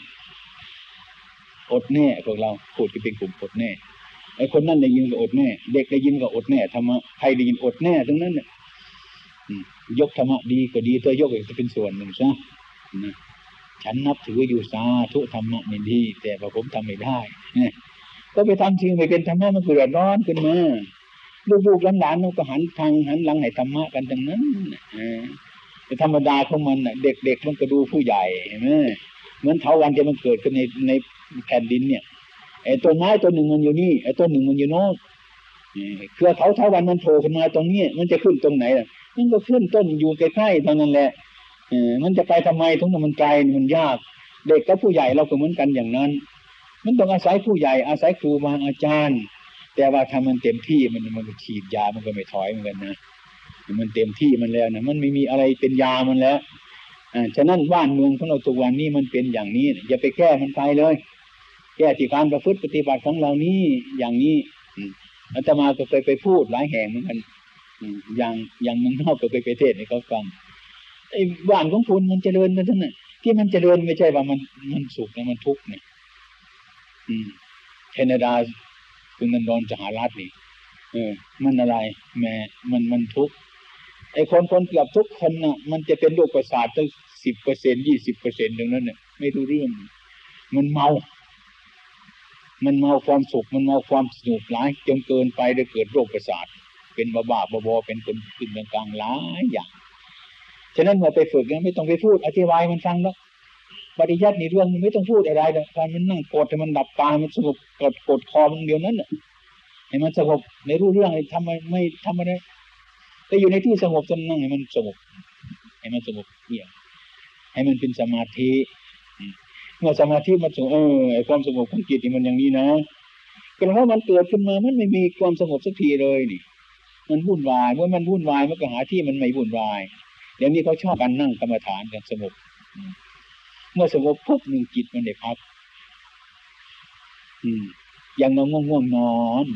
อดแน่พวกเราพูดกันเป็นกลุ่มอดแน่ไอ้คนนั่นได้ยินก็อดแน่ เด็กได้ยินก็อดแน่ธรรมะใครได้ยินอดแน่ทั้งนั้นเนี่ยยกธรรมะดีก็ดีตัวยกอีกจะเป็นส่วนหนึ่งซะฉันนับถืออยู่สาธุธรรมะนี่ดีแต่ว่าผมทำไม่ได้เนี่ย ก็ไปทำสิ่งไม่เป็นธรรมะมันเกิดร้อนขึ้นมาลูกๆหลานๆมันก็หันทางหันหลังให้ธรรมะกันทั้งนั้นแต่ธรรมดาของมันเด็กๆมันก็ดูผู้ใหญ่เห็นไหมเหมือนเถาวันที่มันเกิดขึ้นในในแผ่นดินเนี่ยไอ้ต้นไม้ต้นหนึ่งมันอยู่นี่ไอ้ต้นหนึ่งมันอยู่โน้นเครือเขาเถาวันมันโผล่ขึ้นมาตรงนี้มันจะขึ้นตรงไหนล่ะมันก็ขึ้นต้นอยู่ใกล้ๆตรงนั้นแหละมันจะไปทำไมทุกมันไกลมันยาก เด็กกับผู้ใหญ่เราก็เหมือนกันอย่างนั้น มันต้องอาศัยผู้ใหญ่อาศัยครูบาอาจารย์ แต่ว่าถ้ามันเต็มที่มันมันฉีดยามันก็ไม่ถอยเหมือนกันนะมันเต็มที่มันแล้วนะมันไม่มีอะไรเป็นยามันแล้วอ่าฉะนั้นบ้านเมืองของเราตัววันนี้มันเป็นอย่างนี้อย่าไปแก้มันไปเลย แก้ที่การประพฤติปฏิบัติของเรานี้อย่างนี้อาตมาก็เคยไปพูดหลายแห่งเหมือนกันอย่างอย่างเมึงนอกก็เคยไปเทศให้เขาฟังไอ้บ้านของคุณมันเจริญนั่นน่ะที่มันเจริญไม่ใช่ว่ามันมันสุขนะมันทุกข์เนี่ย แคนาดาคุณนันดอนสหรัฐนี่เออ มันอะไร แม่มันมันทุกไอ้คนคนเกือบทุกคนน่ะ มันจะเป็นโรคประสาทตั้งสิบเปอร์เซ็นยี่สิบเปอร์เซ็นต์ตรงนั้นเนี่ยไม่รู้เรื่อง มันเมา มันเมาความสุข มันเมาความสนุกหลายจนเกินไปได้เกิดโรคประสาท เป็นบ้าบ้าบอเป็นคนขึ้นกลางหลายอย่าง ฉะนั้นเมื่อไปฝึกเนี่ยไม่ต้องไปพูดอธิบายมันฟังแล้ว ปริยัติในเรื่องมันไม่ต้องพูดอะไรเลยการมันนั่งกดให้มันดับกามันสงบกดกดคอมันเดียวนั้นให้มันสงบในรู้เรื่องทำไมไม่ทำอะไรแต่อยู่ในที่สงบจนนั่งให้มันสงบให้มันสงบเงี่ยให้มันเป็นสมาธิเมื่อสมาธิมันสงบเออไอความสงบของจิตนี่มันอย่างนี้นะก็เพราะมันเกิดขึ้นมามันไม่มีความสงบสักทีเลยนี่ มันวุ่นวายเมื่อมันวุ่นวายมันก็หาที่มันไม่วุ่นวายเดี๋ยวนี้เขาชอบกันนั่งกรรมฐานกันสงบ เมื่อสงบปุ๊บหนึ่งจิตมันได้พักอืมอย่างเราง่วงๆนอน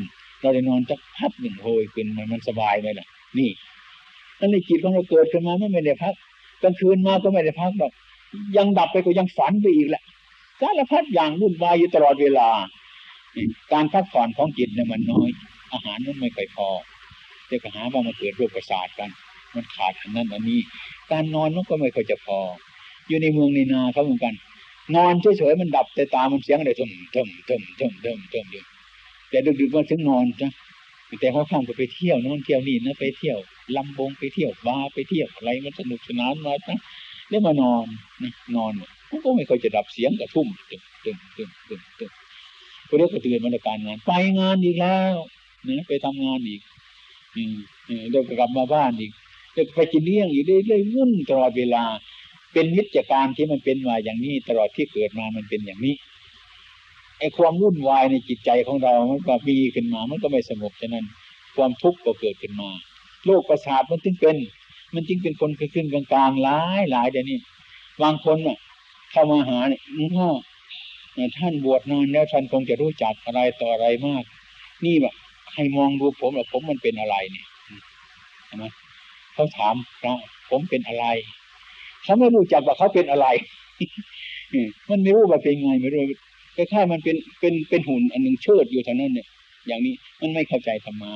เราได้นอนจักพักหนึ่งโหยขึ้นมันมันสบายไหมล่ะ นี่นั่นในจิตของเราเกิดขึ้นมาไม่ได้พักกลางคืนมาก็ไม่ได้พักแบบยังดับไปก็ยังฝันไปอีกแหละสารพัดอย่างวุ่นวายอยู่ตลอดเวลา การพักผ่อนของจิตเนี่ยมันน้อย อาหารมันไม่ค่อยพอจะก็หาว่ามันเกิดโรคประสาทกัน มันขาดอันนั้นอันนี้ การนอนมันก็ไม่ค่อยจะพอ อยู่ในเมืองในนาเขาเหมือนกัน นอนเฉยๆมันดับแต่ตามันเสียงอะไรทึมทึมทึมทึมทึมทึมอยู่แต่แต่ดึกๆมาถึงนอนจ้ะแต่เขาข้ามก็ไปเที่ยวนั่นเที่ยวนี่นะไปเที่ยวลำบงไปเที่ยวบาไปเที่ยวอะไรมันสนุกสนานมาจ้ะแล้วมานอนนะนอนมันก็ไม่เคยจะดับเสียงกระทุ่มตึงตึงตึงตึงตึงก็เรียกกระตือนมาการงานไปงานอีกแล้วนะไปทำงานอีกอืมเดี๋ยวกลับมาบ้านอีกเดี๋ยวไปกินเลี้ยงอีกเรื่อยๆวุ่นตลอดเวลา เป็นนิจการที่มันเป็นมาอย่างนี้ ตลอดที่เกิดมามันเป็นอย่างนี้ไอ้ความวุ่นวายในจิตใจของเรา มันก็มีขึ้นมา มันก็ไม่สงบฉะนั้น ความทุกข์ก็เกิดขึ้นมาโรคประสาทมันจึงเป็น มันจึงเป็นคนขึ้นกลางๆหลายหลายเดี๋ยวนี้บางคนเนี่ยเข้ามาหาเนี่ยพ่อท่านบวชนานแล้วท่านคงจะรู้จักอะไรต่ออะไรมาก นี่แบบให้มองดูผมว่าผมมันเป็นอะไรเนี่ยใช่ไหมเขาถามพระผมเป็นอะไร เขาไม่รู้จักว่าเขาเป็นอะไรมันไม่รู้ว่าเป็นไงไม่รู้คล้ามันเป็นเป็นเป็นหุ่นอันหนึ่งเชิดอยู่เท่านั้นเนี่ยอย่างนี้มันไม่เข้าใจธรรมะ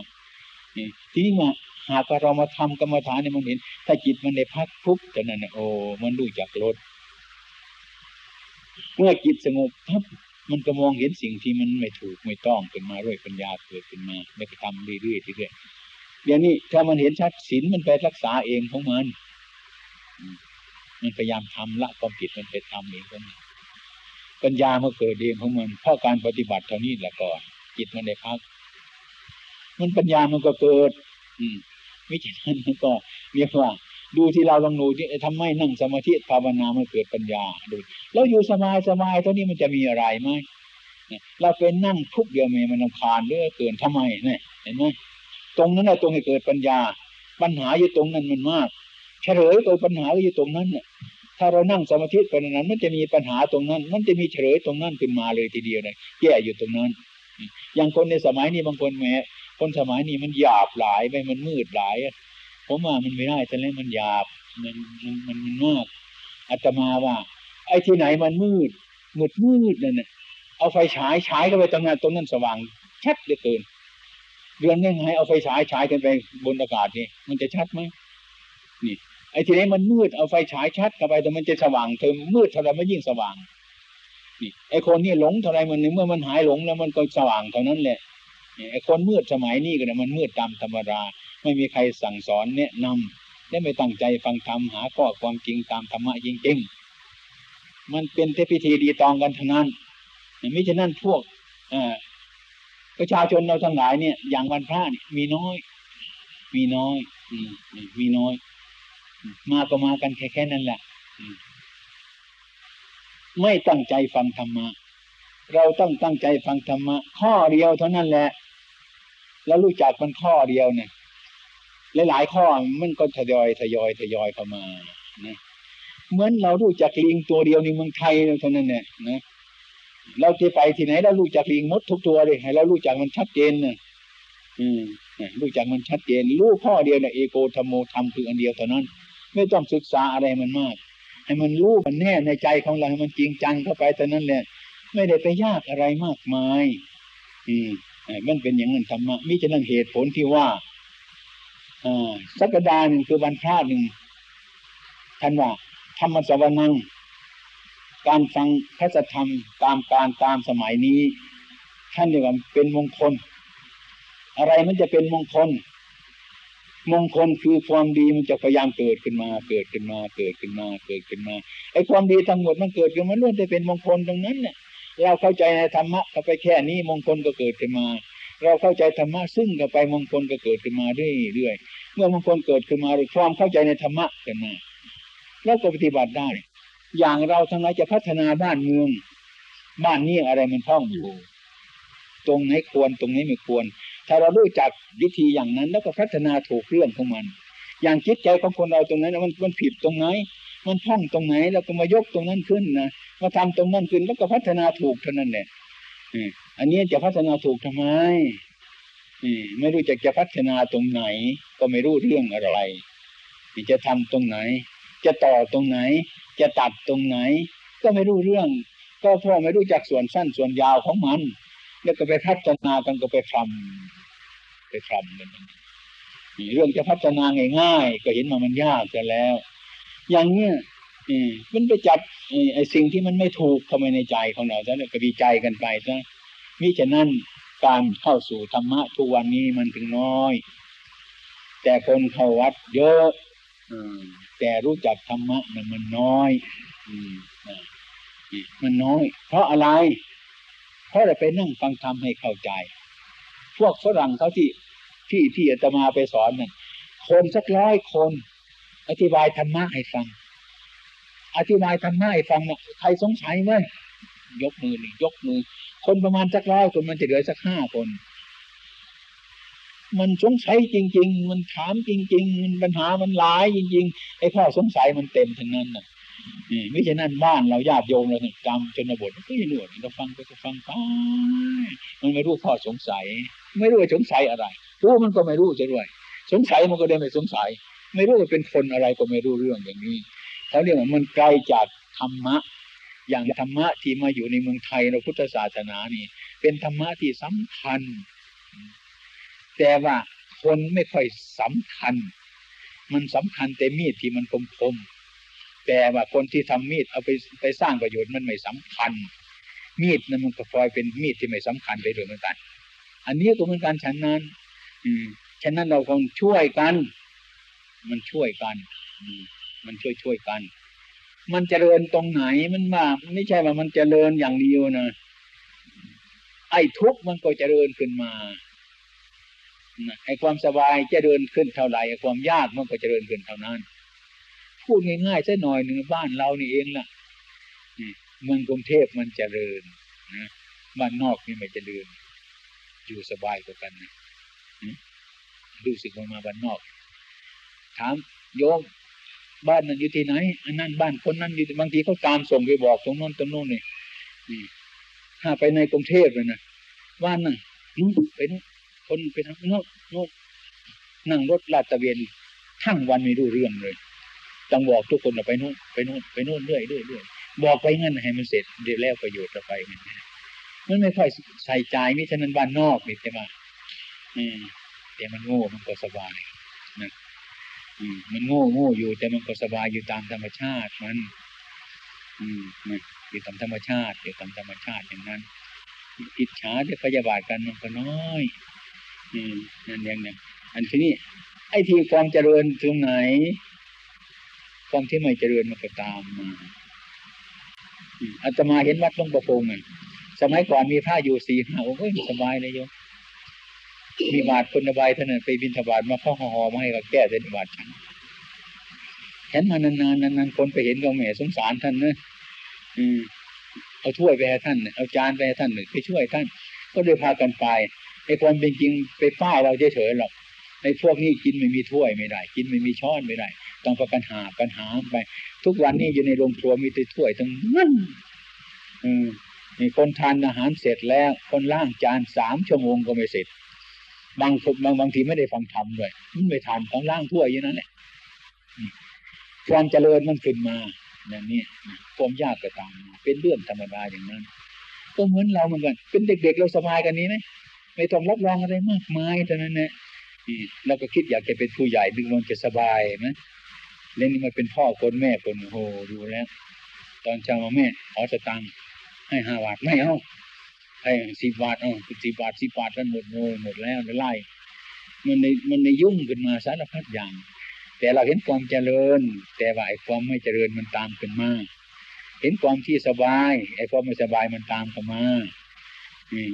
ทีนี้มาหากเรามาทำกรรมฐานเนี่ยมันเห็น ถ้าจิตมันได้พักทุกแต่นั้นโอ้มันรู้จักลดเมื่อจิตสงบทับมันก็มองเห็นสิ่งที่มันไม่ถูกไม่ต้องขึ้นมาด้วยปัญญาเกิดขึ้นมาแล้วก็ทำเรื่อยๆเรื่อยๆเดี๋ยวนี้ถ้ามันเห็นชัดศีลมันไปรักษาเองของมัน มันพยายามทำละความผิดมันไปทำเองของมันปัญญามันเกิดเองของมันเพราะการปฏิบัติเท่านี้แหละก่อนจิตมันได้พัก มันปัญญามันก็เกิด อืมไม่ใช่นั้นมันก็เรียกว่า ดูที่เราลองดูที่ทำไมนั่งสมาธิภาวนามันเกิดปัญญาดูแล้วอยู่สบายสบายเท่านี้มันจะมีอะไรไหมเราเป็นนั่งทุกเดียวเมมันลำคานเรื่อเกินทำไมเนี่ยเห็นไหมตรงนั้นแหละตรงให้เกิดปัญญา ปัญหาอยู่ตรงนั้นมันมาก เฉลยตัวปัญหาอยู่ตรงนั้นเนี่ย ถ้าเรานั่งสมาธิไปนั้น มันจะมีปัญหาตรงนั้น มันจะมีเฉลยตรงนั้นขึ้นมาเลยทีเดียวเลยแก้อยู่ตรงนั้น อย่างคนในสมัยนี้บางคนแม้คนสมัยนี้มันหยาบหลายไปมันมืดหลายผมว่ามันไม่ได้แต่แล้วมันหยาบมันมันมันมันมากอาตมาว่า ไอ้ที่ไหนมันมืดมืดมืดนั่นน่ะเอาไฟฉายฉายเข้าไปตรงนั้นตรงนั้นสว่างชัดเหลือเกินเดือนง่ายเอาไฟฉายฉายกันไปบนอากาศนี่มันจะชัดไหมนี่ ไอ้ทีนี้มันมืดเอาไฟฉายชัดเข้าไปแต่มันจะสว่างเธอมืดเท่าไรมันยิ่งสว่างนี่ไอ้คนนี่หลงเท่าไรมันเมื่อมันหายหลงแล้วมันก็สว่างเท่านั้นแหละไอ้คนมืดสมัยนี้ก็เนี่ยมันมืดตามธรรมดาไม่มีใครสั่งสอนแนะนำและไม่ตั้งใจฟังธรรมหาข้อความจริงตามธรรมะจริงๆมันเป็นเทพิธีดีตองกันเท่านั้นไม่ฉะนั้นพวกประชาชนเราทั้งหลายเนี่ย อย่างวันพระนี่มีน้อย มีน้อยมีน้อย มาก็มากันแค่แค่นั้นแหละไม่ตั้งใจฟังธรรมะ เราต้องตั้งใจฟังธรรมะ ข้อเดียวเท่านั้นแหละ แล้วรู้จักมันข้อเดียวเนี่ยหลายๆข้อมันก็ทยอยทยอยทยอยเข้ามานะเหมือนเรารู้จักลิงตัวเดียวในเมืองไทยเท่านั้นเนี่ยนะเราจะไปที่ไหนเรารู้จักลิงมดทุกตัวเลยให้เรารู้จักมันชัดเจนนะอืมรู้จักมันชัดเจน รู้ข้อเดียวเนี่ยเอโกธรรมโมธรรมคืออันเดียวเท่านั้น ไม่ต้องศึกษาอะไรมันมาก ให้มันรู้มันแน่ในใจของเราให้มันจริงจังเข้าไปแต่นั้นแหละไม่ได้ไปยากอะไรมากมาย อืมมันเป็นอย่างนั้นธรรมะมิฉะนั้นเหตุผลที่ว่าอ่าสักดาหนึ่งคือวันพระหนึ่งท่านว่าธรรมสวนัง การฟังพระธรรมตามการตามสมัยนี้ ท่านเรียกว่าเป็นมงคล อะไรมันจะเป็นมงคล มงคลคือความดีมันจะพยายามเกิดขึ้นมา เกิดขึ้นมา เกิดขึ้นมา เกิดขึ้นมา ไอ้ความดีทั้งหมดมันเกิดขึ้นมาล้วนแต่เป็นมงคลตรงนั้นเนี่ยเราเข้าใจในธรรมะก็ไปแค่นี้มงคลก็เกิดขึ้นมา เราเข้าใจธรรมะซึ่งก็ไปมงคลก็เกิดขึ้นมาเรื่อยๆ เมื่อมงคลเกิดขึ้นมาความเข้าใจในธรรมะขึ้นมาเราก็ปฏิบัติได้ อย่างเราทั้งหลายจะพัฒนาบ้านเมือง บ้านนี้อะไรมันท่องอยู่ ตรงไหนควรตรงไหนไม่ควร ถ้าเรารู้จักวิธีอย่างนั้น แล้วก็พัฒนาถูกเรื่องของมัน อย่างจิตใจของคนเราตรงนั้นมันมันผิดตรงไหน มันพ่องตรงไหนแล้วก็มายกตรงนั้นขึ้นนะมาทำตรงนั้นขึ้นแล้วก็พัฒนาถูกเท่านั้นเนี่ยอันนี้จะพัฒนาถูกทำไมไม่รู้จักจะพัฒนาตรงไหน ก็ไม่รู้เรื่องอะไร จะทำตรงไหน จะต่อตรงไหน จะตัดตรงไหน ก็ไม่รู้เรื่อง ก็เพราะไม่รู้จักส่วนสั้นส่วนยาวของมัน แล้วก็ไปพัฒนากันก็ไปทำ ไปทำกันเรื่องจะพัฒนาง่ายๆก็เห็นมามันยากกันแล้ว อย่างเนี้ยมันไปจับไอ้สิ่งที่มันไม่ถูกเข้ามาในใจของเราซะก็ดีใจกันไปซะมิฉะนั้นการเข้าสู่ธรรมะทุกวันนี้มันถึงน้อย แต่คนเข้าวัดเยอะแต่รู้จักธรรมะมันมันน้อยมันน้อย เพราะอะไร เพราะเราไปนั่งฟังธรรมให้เข้าใจ พวกฝรั่งเขาที่ที่ที่อาตมาไปสอนนั่นคนสักร้อยคน อธิบายธรรมะให้ฟัง อธิบายธรรมะให้ฟังนะใครสงสัยไหมยกมือนี่ยกมือ คนประมาณสักร้อยคนมันจะเหลือสักห้าคน มันสงสัยจริง ๆ มันถามจริง ๆ มันปัญหามันหลายจริง ๆ ไอ้ข้อสงสัยมันเต็มทั้งนั้นน่ะนี่ไม่ใช่นั่นบ้านเราญาติโยมเราเนี่ยจำชนบทก็ยังหนวดเราฟังก็จะฟังไปมันไม่รู้ข้อสงสัย ไม่รู้ว่าสงสัยอะไรรู้มันก็ไม่รู้จะด้วย สงสัยมันก็ได้ไม่สงสัย ไม่รู้ว่าเป็นคนอะไรก็ไม่รู้เรื่องอย่างนี้เขาเรียกว่ามันไกลจากธรรมะ อย่างธรรมะที่มาอยู่ในเมืองไทยเราพุทธศาสนานี่ เป็นธรรมะที่สำคัญ แต่ว่าคนไม่ค่อยสำคัญ มันสำคัญแต่มีดที่มันคมคมแต่ว่าคนที่ทำมีดเอาไปไปสร้างประโยชน์มันไม่สำคัญ มีดนั้นมันก็พลอยเป็นมีดที่ไม่สำคัญไปด้วยเหมือนกัน อันนี้ก็เหมือนกันฉันนั้น อืมฉะนั้นเราคงช่วยกัน มันช่วยกัน อืมมันช่วยช่วยกัน มันเจริญตรงไหนมันมาไม่ใช่ว่ามันเจริญอย่างเดียวนะไอ้ทุกข์มันก็เจริญขึ้นมาไอ้ความสบายจะเดินขึ้นเท่าไหร่ไอ้ความยากมันก็จเจริญขึ้นเท่านั้น พูดง่ายๆสักหน่อยหนึ่งบ้านเรานี่เองล่ะเมืองกรุงเทพมันเจริญนะบ้านนอกนี่ไม่เจริญ อยู่สบายกว่ากันนะรู้สึกว่ามาบ้านนอก ถามโยมบ้านนั้นอยู่ที่ไหน อันนั้นบ้านคนนั้นอยู่บางทีเขาตามส่งไปบอกตรงโน้นตรงโน้นนี่นี่ ถ้าไปในกรุงเทพเลยนะบ้านนั่นนู้นไปนู้นคนไปทางโน้นโน้นนั่งรถลาดตะเวนทั้งวันไม่รู้เรื่องเลยต้องบอกทุกคนไปโน้นไปโน้นไปนู้นเรื่อยเรื่อยเรื่อยบอกไปงั้นให้มันเสร็จเดี๋ยวแล้วประโยชน์จะไปมัน มันไม่ค่อยใส่ใจมิฉะนั้นบ้านนอกนี่ใช่ไหมแต่มันโง่มันก็สบายนะมันโง่โง่อยู่แต่มันก็สบายอยู่ตามธรรมชาติมัน อืมนะอยู่ตามธรรมชาติอยู่ตามธรรมชาติอย่างนั้นอิจฉาที่พยาบาทกันมันก็น้อยอืมนั่นอย่างนี้อันที่นี้ไอ้ที่ความเจริญตรงไหน ความที่ไม่เจริญมันก็ตามมาอาตมาเห็นวัดหลวงประพงศ์ สมัยก่อนมีพระอยู่สี่ห้าโอ้ยสบายเลยโยมมีบาทคนบายท่านไปบินทบาทมาเข้าหอมาให้กับแก้เส้นบาทฉันเห็นมานานๆนานๆคนไปเห็นก็แหมสงสารท่านเนะอืมเอาถ้วยไปให้ท่านเอาจานไปให้ท่านไปช่วยท่าน ก็เลยพากันไปไอ้ความเป็นจริงไปฝ้าเราเฉยๆหรอกไอ้พวกนี้กินไม่มีถ้วยไม่ได้ กินไม่มีช้อนไม่ได้ ต้องประกันหากันหาไป ทุกวันนี้อยู่ในโรงครัวมีแต่ถ้วยทั้งนั้นอืม มีคนทานอาหารเสร็จแล้ว คนล่างจานสามชั่วโมงก็ไม่เสร็จ บางบางบางทีไม่ได้ฟังธรรมด้วยมันไม่ทานของล่างทั่วอย่างนั้นแหละความเจริญมันขึ้นมาอย่างนี้ความยากก็ตามมาเป็นเรื่องธรรมดาอย่างนั้น ก็เหมือนเราเหมือนกัน เป็นเด็ก ๆ เราสบายกันนี้ไหมไม่ต้องรับรองอะไรมากมายเท่านั้นแหละเราก็คิดอยากจะเป็นผู้ใหญ่ดึงมันจะสบายไหมเล่นนี่มันเป็นพ่อคนแม่คนโหดูแล้ว ตอนเช้ามาแม่ขอสตังค์ ให้ห้าบาทไม่เอาไอ้สิบบาทอ๋อสิบบาทสิบบาทกันหมดโง่หมดแล้วไล่มันในมันในยุ่งขึ้นมาสารพัดอย่าง แต่เราเห็นความเจริญ แต่ว่าไอ้ความไม่เจริญมันตามขึ้นมาเห็นความที่สบายไอ้ความไม่สบายมันตามขึ้นมา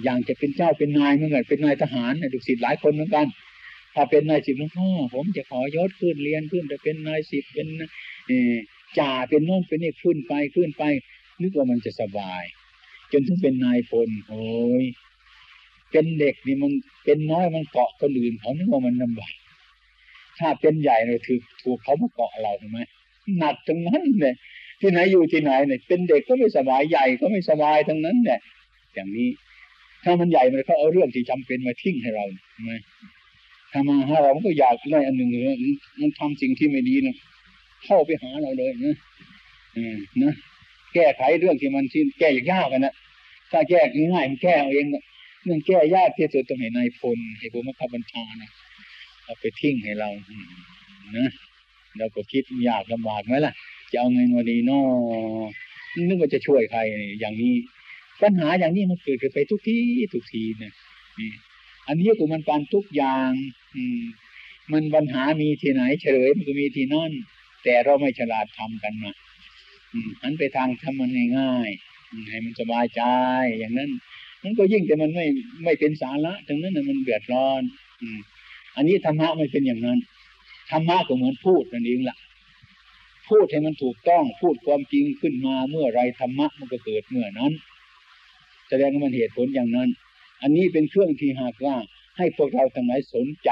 อย่างจะเป็นเจ้าเป็นนายเหมือนกันเป็นนายทหารดุสิตหลายคนเหมือนกัน ถ้าเป็นนายสิบหลวงพ่อผมจะขอยศขึ้นเรียนขึ้นแต่เป็นนายสิบเป็นจ่าเป็นโน่นเป็นนี่ขึ้นไปขึ้นไปนึกว่ามันจะสบาย นถึงเป็นนายพลโอ้ยเป็นเด็กนี่มันเป็นน้อยมันเกาะคนอื่นเขานึกว่ามันลำบากถ้าเป็นใหญ่เลยถือถูกเขามาเกาะเราใช่ไหมหนักทั้งนั้นเลยที่ไหนอยู่ที่ไหนเนี่ยเป็นเด็กก็ไม่สบายใหญ่ก็ไม่สบายทั้งนั้นเนี่ยอย่างนี้ ถ้ามันใหญ่มันเขาเอาเรื่องที่จำเป็นมาทิ้งให้เราใช่ไหมถ้ามาหาเรามันก็อยากได้อันหนึ่งเลยมันทำสิ่งที่ไม่ดีนะเข้าไปหาเราเลยนะอืมนะแก้ไขเรื่องที่มันที่แก้ยากกันนะ ถ้าแก้ง่ายมันแก้เอาเองเรื่องแก้ยากที่สุดต้องให้นายพลให้ผู้มังคับบัญชานะเอาไปทิ้งให้เรานะเราก็คิดยากลำบากไหมล่ะ จะเอาเงินมาดีนอนึกว่าจะช่วยใครอย่างนี้ ปัญหาอย่างนี้มันเกิดขึ้นไปทุกทีทุกทีเนี่ยนี่อันนี้ก็มันการทุกอย่าง อืม มันปัญหามีที่ไหน เฉลยมันก็มีที่นั่น แต่เราไม่ฉลาดทำกันนะอืมหันไปทางทำมันง่ายๆ ให้มันสบายใจอย่างนั้นมันก็ยิ่งแต่มันไม่ไม่เป็นสาระถึงนั้นนะมันเดือดร้อน อืม อันนี้ธรรมะไม่เป็นอย่างนั้นธรรมะก็เหมือนพูดนั่นเองล่ะ พูดให้มันถูกต้องพูดความจริงขึ้นมาเมื่อไรธรรมะมันก็เกิดเมื่อนั้น แสดงว่ามันเหตุผลอย่างนั้น อันนี้เป็นเครื่องที่หากว่าให้พวกเราทั้งหลายสนใจ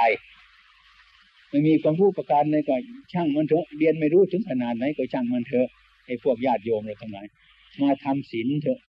ไม่มีความรู้ประการใดก็ช่างมันเถอะเรียนไม่รู้ถึงขนาดไหนก็ช่างมันเถอะไอ้พวกญาติโยมเราทั้งหลาย มาทำศีลเถอะ